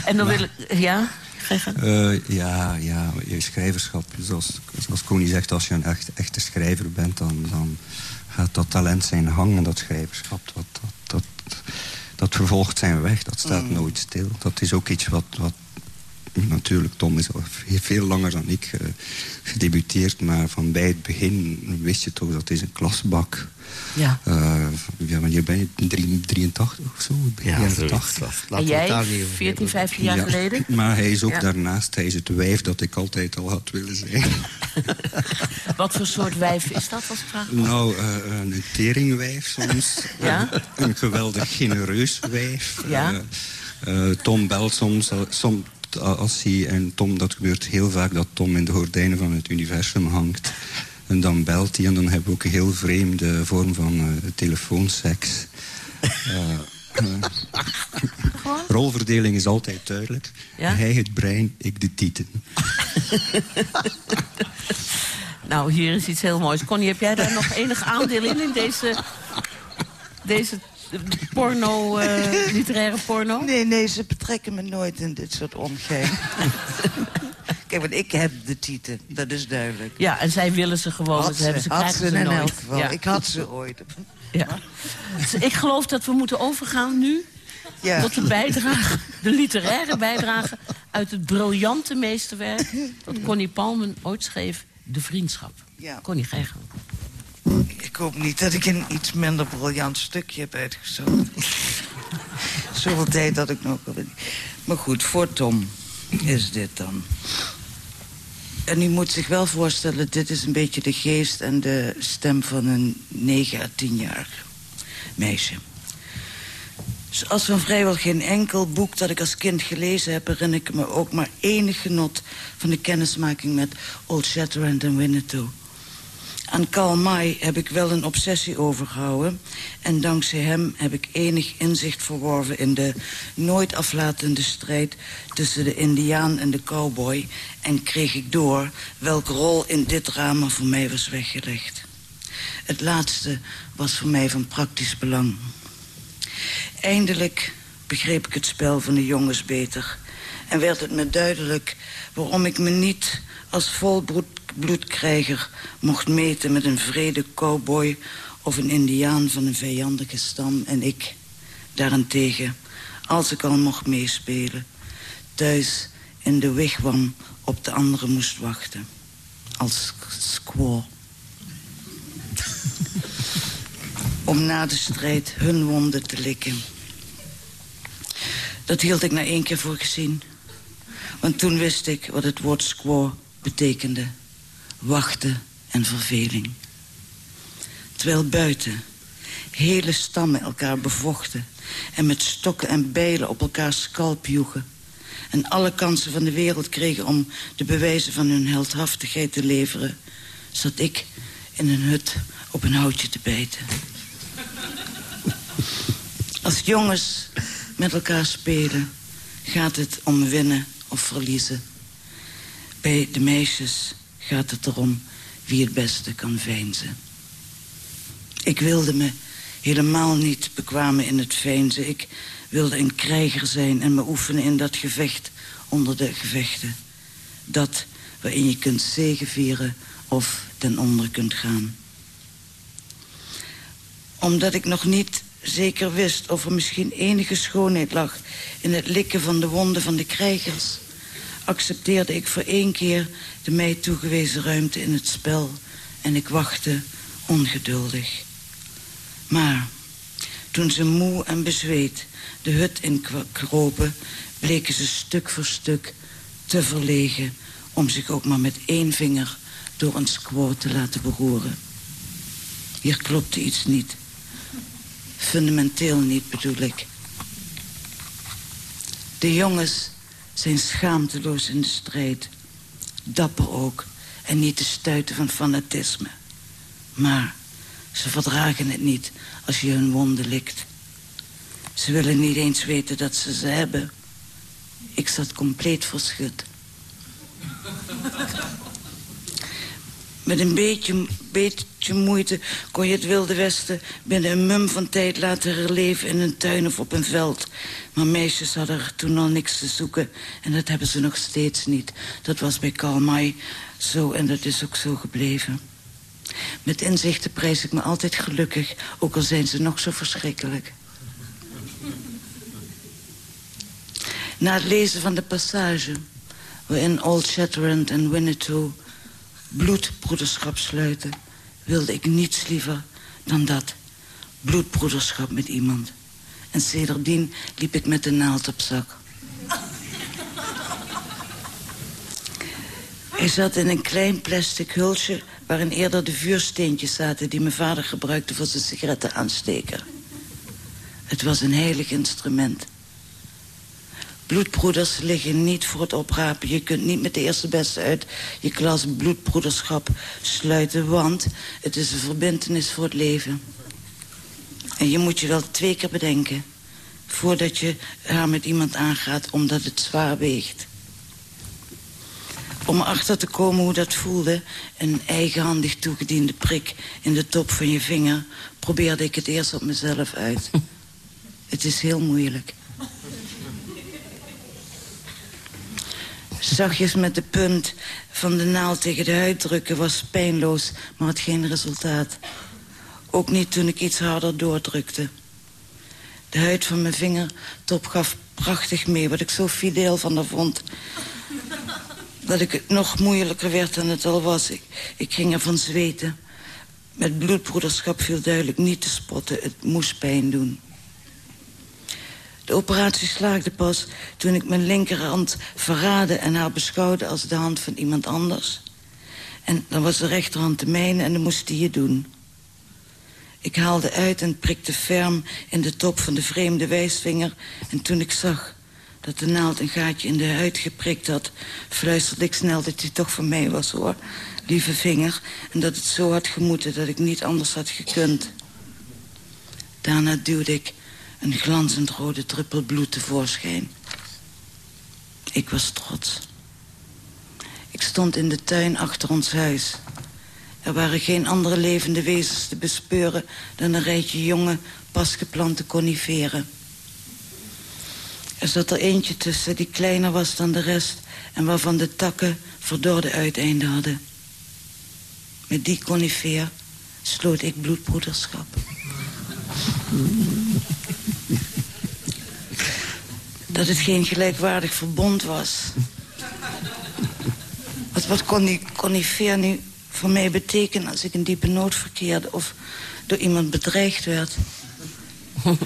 En dan wil ik... Ja? Eh, ja, ja, je schrijverschap. Zoals, zoals Connie zegt, als je een echt, echte schrijver bent... Dan, dan gaat dat talent zijn gang en dat schrijverschap... dat, dat, dat, dat vervolgt zijn weg, dat staat Mm. nooit stil. Dat is ook iets wat... wat Natuurlijk, Tom is al veel- langer dan ik eh, gedebuteerd... maar van bij het begin wist je toch dat is een klasbak. Ja. Eh, ja, wanneer ben je? Drie- 83 of zo? Begin Ja, jaren zoiets. 80. Laten we En het jij, daar niet over 14, hebben. 15 jaar Ja, geleden? [laughs] Maar hij is ook Ja. daarnaast, hij is het wijf dat ik altijd al had willen zijn. [laughs] Wat voor soort wijf is dat, als vraag? nou, eh, een teringwijf soms. [laughs] Ja? Een geweldig genereus wijf. Ja? Tom belt soms, soms als hij... En Tom, dat gebeurt heel vaak dat Tom in de gordijnen van het universum hangt. En dan belt hij en dan hebben we ook een heel vreemde vorm van eh, telefoonseks. Eh, eh, rolverdeling is altijd duidelijk. Ja? Hij het brein, ik de tieten. [laughs] Nou, hier is iets heel moois. Connie, heb jij daar nog enig aandeel in, in deze, deze [laughs] porno, eh, literaire porno? Nee, nee, ze betrekken me nooit in dit soort omgein. [laughs] Kijk, want ik heb de titel, dat is duidelijk. Ja, en zij willen ze gewoon, Had ze hebben ze, had ze in elk geval. Ja. Ik had ze ooit. [laughs] Ja. Ik geloof dat we moeten overgaan nu Ja. tot de bijdrage, de literaire bijdrage uit het briljante meesterwerk dat Connie Palmen ooit schreef, De Vriendschap. Ja. Connie, ga je gang. Ik hoop niet dat ik een iets minder briljant stukje heb uitgezocht. [laughs] Zoveel tijd had ik nog. Maar goed, voor Tom is dit dan. En u moet zich wel voorstellen, dit is een beetje de geest en de stem van een 9 à 10 jaar meisje. Zoals van vrijwel geen enkel boek dat ik als kind gelezen heb... herinner ik me ook maar enig genot van de kennismaking met Old Shatterhand en Winnetou. Aan Karl May heb ik wel een obsessie overgehouden... en dankzij hem heb ik enig inzicht verworven... in de nooit aflatende strijd tussen de indiaan en de cowboy... en kreeg ik door welke rol in dit drama voor mij was weggelegd. Het laatste was voor mij van praktisch belang. Eindelijk begreep ik het spel van de jongens beter... En werd het me duidelijk waarom ik me niet als volbloedkrijger mocht meten met een vrede cowboy of een indiaan van een vijandige stam. En ik, daarentegen, als ik al mocht meespelen, thuis in de wigwam op de anderen moest wachten. Als squaw. Om na de strijd hun wonden te likken. Dat hield ik na één keer voor gezien. Want toen wist ik wat het woord squaw betekende. Wachten en verveling. Terwijl buiten hele stammen elkaar bevochten... en met stokken en bijlen op elkaar skalp joegen... en alle kansen van de wereld kregen om de bewijzen van hun heldhaftigheid te leveren... zat ik in een hut op een houtje te bijten. Als jongens met elkaar spelen gaat het om winnen of verliezen. Bij de meisjes gaat het erom wie het beste kan veinzen. Ik wilde me helemaal niet bekwamen in het veinzen. Ik wilde een krijger zijn en me oefenen in dat gevecht onder de gevechten. Dat waarin je kunt zegevieren of ten onder kunt gaan. Omdat ik nog niet zeker wist of er misschien enige schoonheid lag... in het likken van de wonden van de krijgers... accepteerde ik voor één keer de mij toegewezen ruimte in het spel... en ik wachtte ongeduldig. Maar toen ze moe en bezweet de hut in kropen... bleken ze stuk voor stuk te verlegen... om zich ook maar met één vinger door een squaw te laten beroeren. Hier klopte iets niet. Fundamenteel niet, bedoel ik. De jongens zijn schaamteloos in de strijd. Dapper ook. En niet te stuiten van fanatisme. Maar ze verdragen het niet als je hun wonden likt. Ze willen niet eens weten dat ze ze hebben. Ik zat compleet verschut. Met een beetje, beetje moeite kon je het Wilde Westen binnen een mum van tijd laten herleven in een tuin of op een veld. Maar meisjes hadden er toen al niks te zoeken en dat hebben ze nog steeds niet. Dat was bij Karl May zo en dat is ook zo gebleven. Met inzichten prijs ik me altijd gelukkig, ook al zijn ze nog zo verschrikkelijk. Na het lezen van de passage waarin Old Shatterhand en Winnetou bloedbroederschap sluiten... wilde ik niets liever dan dat. Bloedbroederschap met iemand. En sedertdien liep ik met de naald op zak. Hij zat in een klein plastic hulsje... waarin eerder de vuursteentjes zaten... die mijn vader gebruikte voor zijn sigarettenaansteker. Het was een heilig instrument. Bloedbroeders liggen niet voor het oprapen. Je kunt niet met de eerste beste uit je klas bloedbroederschap sluiten... want het is een verbindenis voor het leven. En je moet je wel twee keer bedenken... voordat je haar met iemand aangaat omdat het zwaar weegt. Om erachter te komen hoe dat voelde... een eigenhandig toegediende prik in de top van je vinger... probeerde ik het eerst op mezelf uit. [laughs] het is heel moeilijk. Zachtjes met de punt van de naald tegen de huid drukken was pijnloos, maar had geen resultaat. Ook niet toen ik iets harder doordrukte. De huid van mijn vingertop gaf prachtig mee, wat ik zo fideel van haar vond. Dat ik het nog moeilijker werd dan het al was. Ik, ik ging ervan zweten. Met bloedbroederschap viel duidelijk niet te spotten. Het moest pijn doen. De operatie slaagde pas toen ik mijn linkerhand verraadde... en haar beschouwde als de hand van iemand anders. En dan was de rechterhand de mijne en dan moest die je doen. Ik haalde uit en prikte ferm in de top van de vreemde wijsvinger... en toen ik zag dat de naald een gaatje in de huid geprikt had... fluisterde ik snel dat hij toch van mij was, hoor. Lieve vinger. En dat het zo had gemoeten dat ik niet anders had gekund. Daarna duwde ik een glanzend rode druppel bloed tevoorschijn. Ik was trots. Ik stond in de tuin achter ons huis. Er waren geen andere levende wezens te bespeuren... dan een rijtje jonge, pasgeplante coniferen. Er zat er eentje tussen die kleiner was dan de rest... en waarvan de takken verdorde uiteinden hadden. Met die conifeer sloot ik bloedbroederschap. Dat het geen gelijkwaardig verbond was. Wat, kon die conifeer nu voor mij betekenen als ik in diepe nood verkeerde... of door iemand bedreigd werd?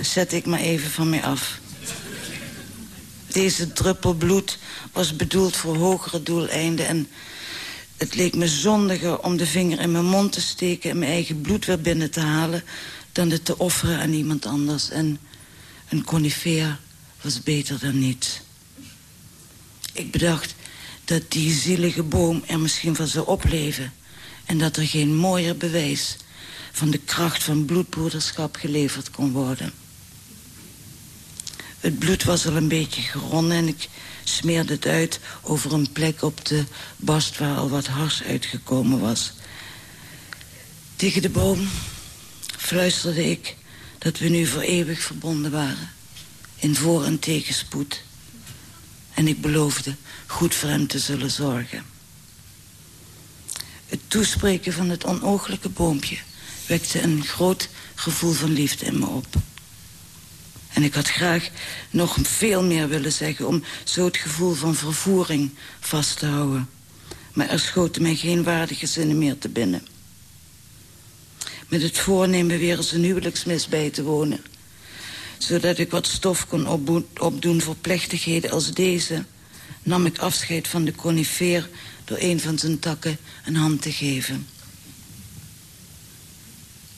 Zet ik maar even van mij af. Deze druppel bloed was bedoeld voor hogere doeleinden... en het leek me zondiger om de vinger in mijn mond te steken... en mijn eigen bloed weer binnen te halen... dan het te offeren aan iemand anders. En een conifeer was beter dan niets. Ik bedacht dat die zielige boom er misschien van zou opleven... en dat er geen mooier bewijs van de kracht van bloedbroederschap geleverd kon worden. Het bloed was al een beetje geronnen en ik smeerde het uit over een plek op de bast waar al wat hars uitgekomen was. Tegen de boom fluisterde ik dat we nu voor eeuwig verbonden waren. In voor- en tegenspoed. En ik beloofde goed voor hem te zullen zorgen. Het toespreken van het onooglijke boompje wekte een groot gevoel van liefde in me op. En ik had graag nog veel meer willen zeggen... om zo het gevoel van vervoering vast te houden. Maar er schoten mij geen waardige zinnen meer te binnen. Met het voornemen weer eens een huwelijksmis bij te wonen. Zodat ik wat stof kon opdoen voor plechtigheden als deze... nam ik afscheid van de conifeer door een van zijn takken een hand te geven.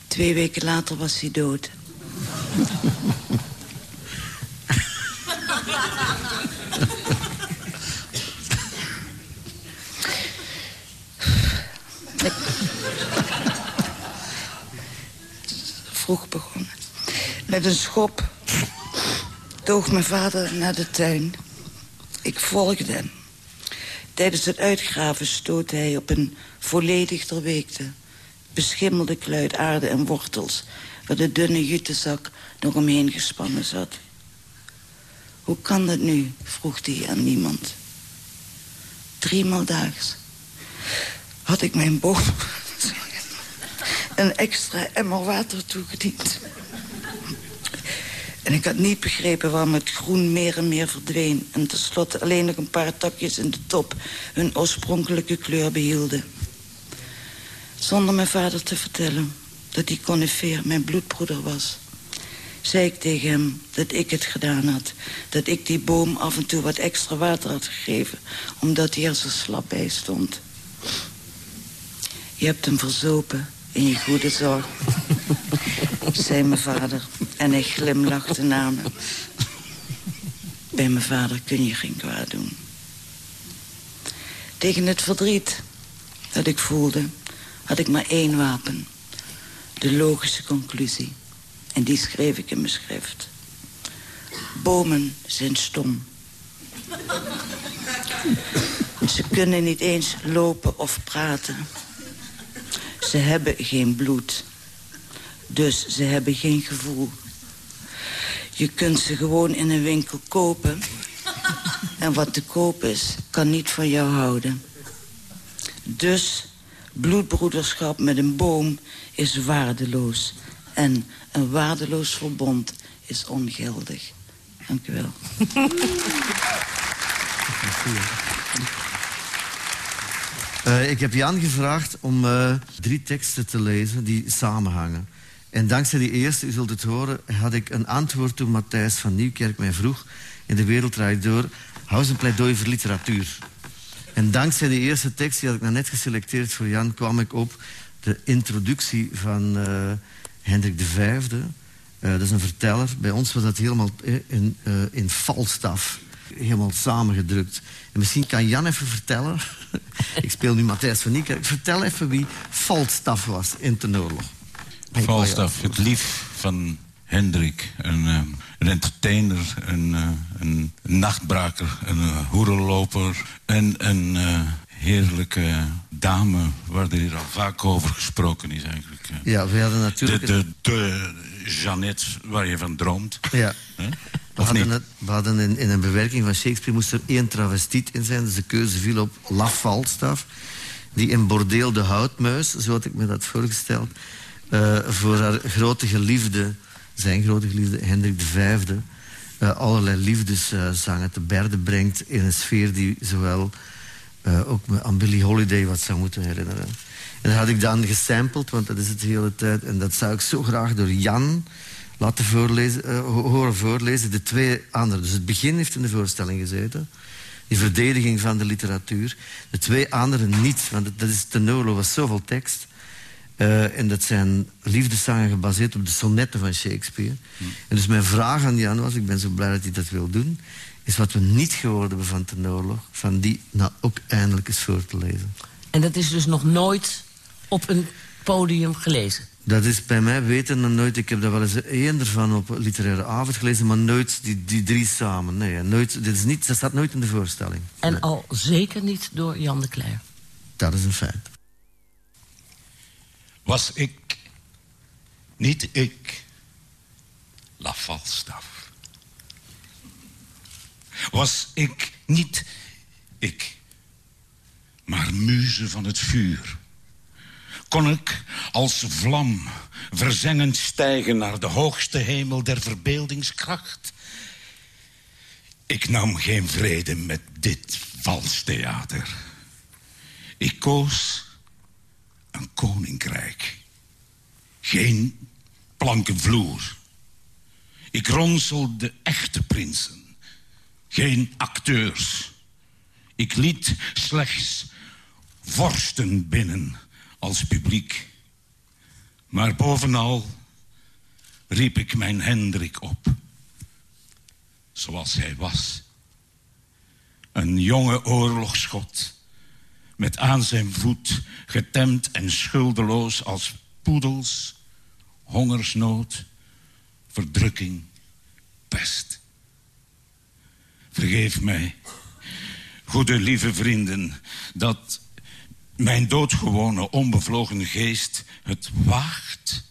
Twee weken later was hij dood. Vroeg begonnen. Met een schop toog mijn vader naar de tuin. Ik volgde hem. Tijdens het uitgraven stootte hij op een volledig doorweekte... beschimmelde kluit aarde en wortels... waar de dunne jutezak nog omheen gespannen zat. Hoe kan dat nu? vroeg hij aan niemand. Driemaal daags had ik mijn boom [laughs] een extra emmer water toegediend. En ik had niet begrepen waarom het groen meer en meer verdween... en tenslotte alleen nog een paar takjes in de top hun oorspronkelijke kleur behielden. Zonder mijn vader te vertellen dat die conifeer mijn bloedbroeder was zei ik tegen hem dat ik het gedaan had. Dat ik die boom af en toe wat extra water had gegeven... omdat hij er zo slap bij stond. Je hebt hem verzopen in je goede zorg, zei mijn vader. En hij glimlachte na me. Bij mijn vader kun je geen kwaad doen. Tegen het verdriet dat ik voelde, had ik maar één wapen. De logische conclusie. En die schreef ik in mijn schrift. Bomen zijn stom. Ze kunnen niet eens lopen of praten. Ze hebben geen bloed. Dus ze hebben geen gevoel. Je kunt ze gewoon in een winkel kopen. En wat te koop is, kan niet van jou houden. Dus bloedbroederschap met een boom is waardeloos. En een waardeloos verbond is ongeldig. Dank u wel. Uh, ik heb Jan gevraagd om uh, drie teksten te lezen die samenhangen. En dankzij die eerste, u zult het horen, had ik een antwoord toen Matthijs van Nieuwkerk mij vroeg... in De Wereld Draait Door, hou een pleidooi voor literatuur. En dankzij die eerste tekst, die had ik nou net geselecteerd voor Jan... kwam ik op de introductie van uh, Hendrik V. dat is een verteller. Bij ons was dat helemaal in, in Falstaff helemaal samengedrukt. En misschien kan Jan even vertellen... [laughs] ik speel nu Matthijs van Niekerk. Vertel even wie Falstaff was in ten oorlog. Falstaff, het lief van Hendrik. Een, uh, een entertainer, een, uh, een nachtbraker, een uh, hoerenloper... en een heerlijke dame waar er hier al vaak over gesproken is eigenlijk. Ja, we hadden natuurlijk... De, de, de Jeannette waar je van droomt. Ja. We hadden, het, we hadden in, in, een bewerking van Shakespeare moest er één travestiet in zijn. Dus de keuze viel op La Falstaff. Die in Bordeel de Houtmuis, zo had ik me dat voorgesteld... Uh, voor haar grote geliefde, zijn grote geliefde, Hendrik V... Uh, allerlei liefdeszangen te berden brengt... in een sfeer die zowel uh, ook aan Billie Holiday wat zou moeten herinneren. En dat had ik dan gesampled, want dat is het de hele tijd. En dat zou ik zo graag door Jan laten voorlezen, uh, horen voorlezen. De twee anderen. Dus het begin heeft in de voorstelling gezeten. Die verdediging van de literatuur. De twee anderen niet, want dat is tenolo, was zoveel tekst. Uh, en dat zijn liefdeszangen gebaseerd op de sonnetten van Shakespeare. Hmm. En dus mijn vraag aan Jan was, ik ben zo blij dat hij dat wil doen... is wat we niet gehoord hebben van Tenoorlog... van die nou ook eindelijk eens voor te lezen. En dat is dus nog nooit op een podium gelezen? Dat is bij mij weten nooit. Ik heb daar wel eens één ervan op literaire avond gelezen... maar nooit die, die drie samen. Nee, nooit, dit is niet, dat staat nooit in de voorstelling. En al zeker niet door Jan de Cler? Dat is een feit. Was ik, niet ik, La Falstaff. Was ik niet ik, maar muze van het vuur kon ik als vlam verzengend stijgen naar de hoogste hemel der verbeeldingskracht. Ik nam geen vrede met dit vals theater. Ik koos een koninkrijk. Geen planken vloer. Ik ronselde echte prinsen. Geen acteurs. Ik liet slechts vorsten binnen als publiek. Maar bovenal riep ik mijn Hendrik op. Zoals hij was. Een jonge oorlogsschot. Met aan zijn voet getemd en schuldeloos als poedels. Hongersnood, verdrukking, pest. Vergeef mij, goede lieve vrienden, dat mijn doodgewone, onbevlogen geest het waagt...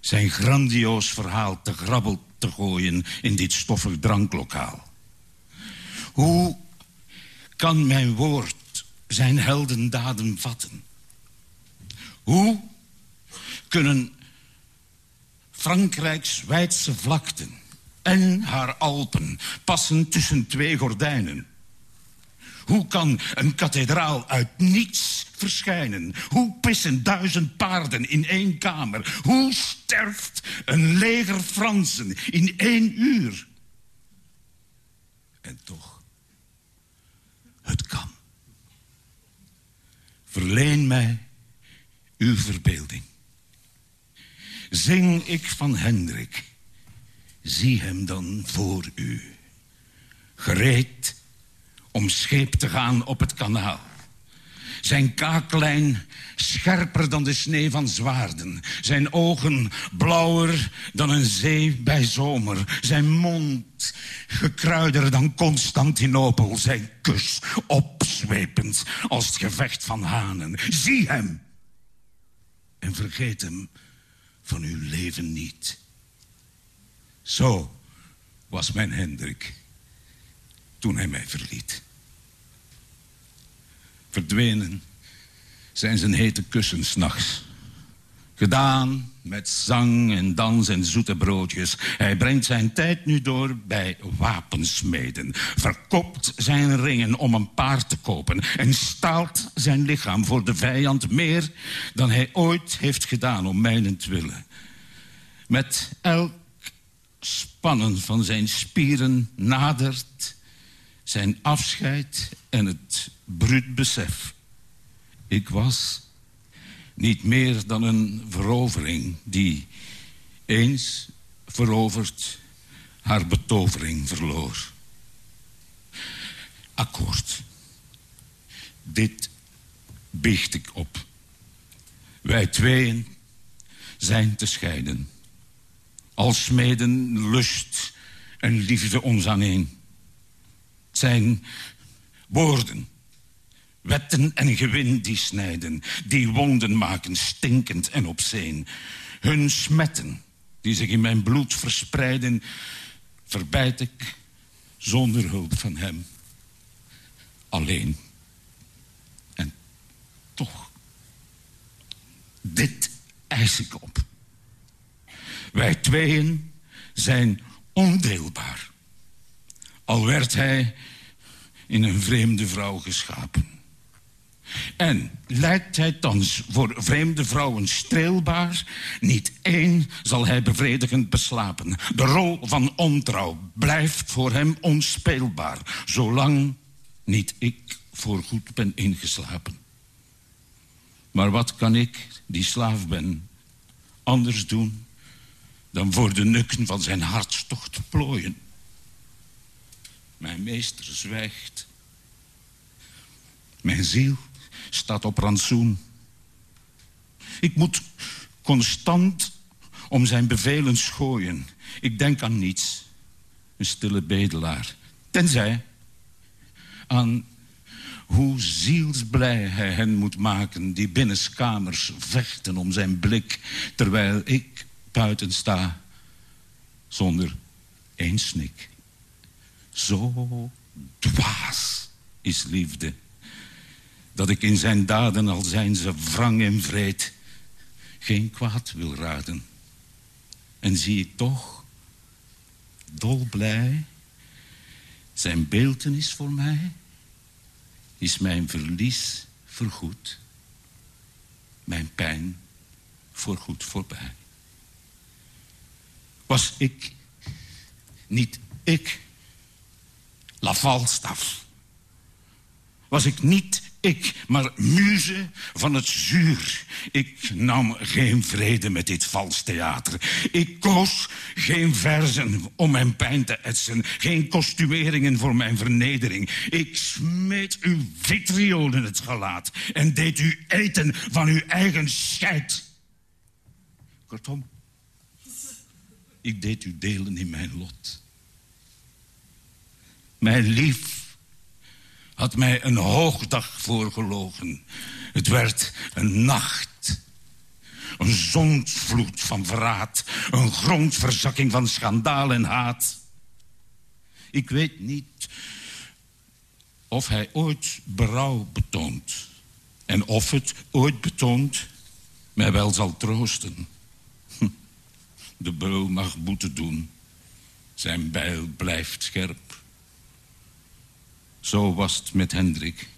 zijn grandioos verhaal te grabbel te gooien in dit stoffig dranklokaal. Hoe kan mijn woord zijn heldendaden vatten? Hoe kunnen Frankrijks wijdse vlakten en haar Alpen passen tussen twee gordijnen? Hoe kan een kathedraal uit niets verschijnen? Hoe pissen duizend paarden in één kamer? Hoe sterft een leger Fransen in één uur? En toch, het kan. Verleen mij uw verbeelding. Zing ik van Hendrik, zie hem dan voor u. Gereed om scheep te gaan op het kanaal. Zijn kaaklijn scherper dan de snee van zwaarden. Zijn ogen blauwer dan een zee bij zomer. Zijn mond gekruider dan Constantinopel. Zijn kus opzwepend als het gevecht van hanen. Zie hem en vergeet hem van uw leven niet. Zo was mijn Hendrik toen hij mij verliet. Verdwenen zijn zijn hete kussens s'nachts. Gedaan met zang en dans en zoete broodjes. Hij brengt zijn tijd nu door bij wapensmeden. Verkoopt zijn ringen om een paard te kopen. En staalt zijn lichaam voor de vijand meer dan hij ooit heeft gedaan om mijnentwille. Met elk spannen van zijn spieren nadert zijn afscheid en het bruut besef. Ik was niet meer dan een verovering die eens veroverd haar betovering verloor. Akkoord. Dit biecht ik op. Wij tweeën zijn te scheiden. Als smeden lust en liefde ons aaneen zijn woorden. Wetten en gewin die snijden, die wonden maken, stinkend en op zeen. Hun smetten, die zich in mijn bloed verspreiden, verbijt ik zonder hulp van hem. Alleen. En toch. Dit eis ik op. Wij tweeën zijn ondeelbaar. Al werd hij in een vreemde vrouw geschapen. En lijkt hij thans voor vreemde vrouwen streelbaar... niet één zal hij bevredigend beslapen. De rol van ontrouw blijft voor hem onspeelbaar... zolang niet ik voorgoed ben ingeslapen. Maar wat kan ik, die slaaf ben, anders doen... dan voor de nukken van zijn hartstocht plooien? Mijn meester zwijgt. Mijn ziel staat op rantsoen. Ik moet constant om zijn bevelen schooien. Ik denk aan niets, een stille bedelaar. Tenzij aan hoe zielsblij hij hen moet maken... die binnenskamers vechten om zijn blik... terwijl ik buiten sta zonder één snik. Zo dwaas is liefde dat ik in zijn daden, al zijn ze wrang en vreed, geen kwaad wil raden. En zie ik toch, dolblij, zijn beeltenis voor mij, is mijn verlies vergoed, mijn pijn voorgoed voorbij. Was ik, niet ik, La Falstaff, was ik niet ik, maar muze van het zuur. Ik nam geen vrede met dit vals theater. Ik koos geen verzen om mijn pijn te etsen. Geen kostumeringen voor mijn vernedering. Ik smeet uw vitriol in het gelaat. En deed u eten van uw eigen scheid. Kortom, ik deed u delen in mijn lot. Mijn lief had mij een hoogdag voorgelogen. Het werd een nacht. Een zondvloed van verraad. Een grondverzakking van schandaal en haat. Ik weet niet of hij ooit berouw betoont. En of het ooit betoont mij wel zal troosten. De beul mag boete doen. Zijn bijl blijft scherp. Zo was het met Hendrik.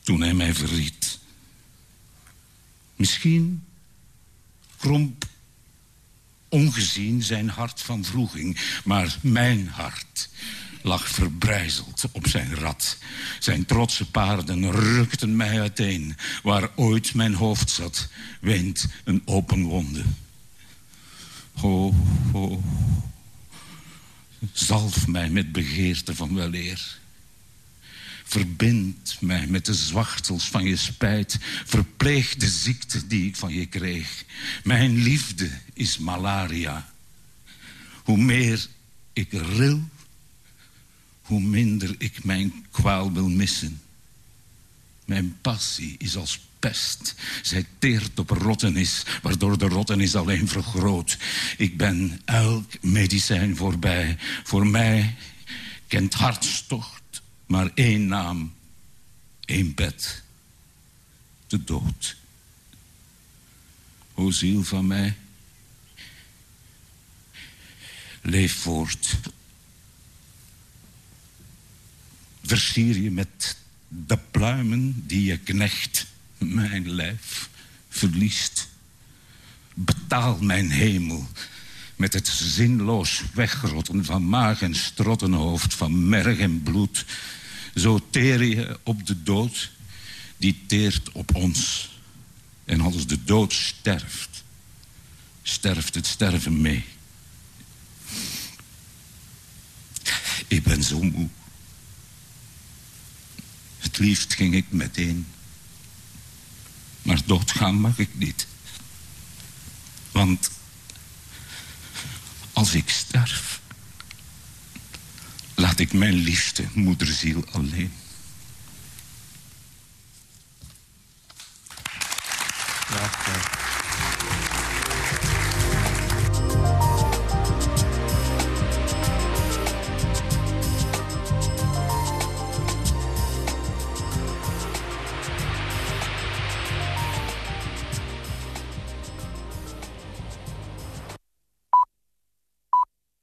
Toen hij mij verriet. Misschien kromp ongezien zijn hart van vroeging. Maar mijn hart lag verbrijzeld op zijn rad. Zijn trotse paarden rukten mij uiteen. Waar ooit mijn hoofd zat, weent een open wonde. Ho, ho, zalf mij met begeerte van weleer. Verbind mij met de zwachtels van je spijt. Verpleeg de ziekte die ik van je kreeg. Mijn liefde is malaria. Hoe meer ik ril, hoe minder ik mijn kwaal wil missen. Mijn passie is als pest. Zij teert op rottenis, waardoor de rottenis alleen vergroot. Ik ben elk medicijn voorbij. Voor mij kent hartstocht maar één naam, één bed. De dood. O ziel van mij, leef voort. Versier je met de pluimen die je knecht mijn lijf verliest. Betaal mijn hemel met het zinloos wegrotten van maag en strottenhoofd, van merg en bloed. Zo teer je op de dood, die teert op ons. En als de dood sterft, sterft het sterven mee. Ik ben zo moe. Het liefst ging ik meteen. Maar doodgaan mag ik niet. Want als ik sterf, laat ik mijn liefste moederziel alleen.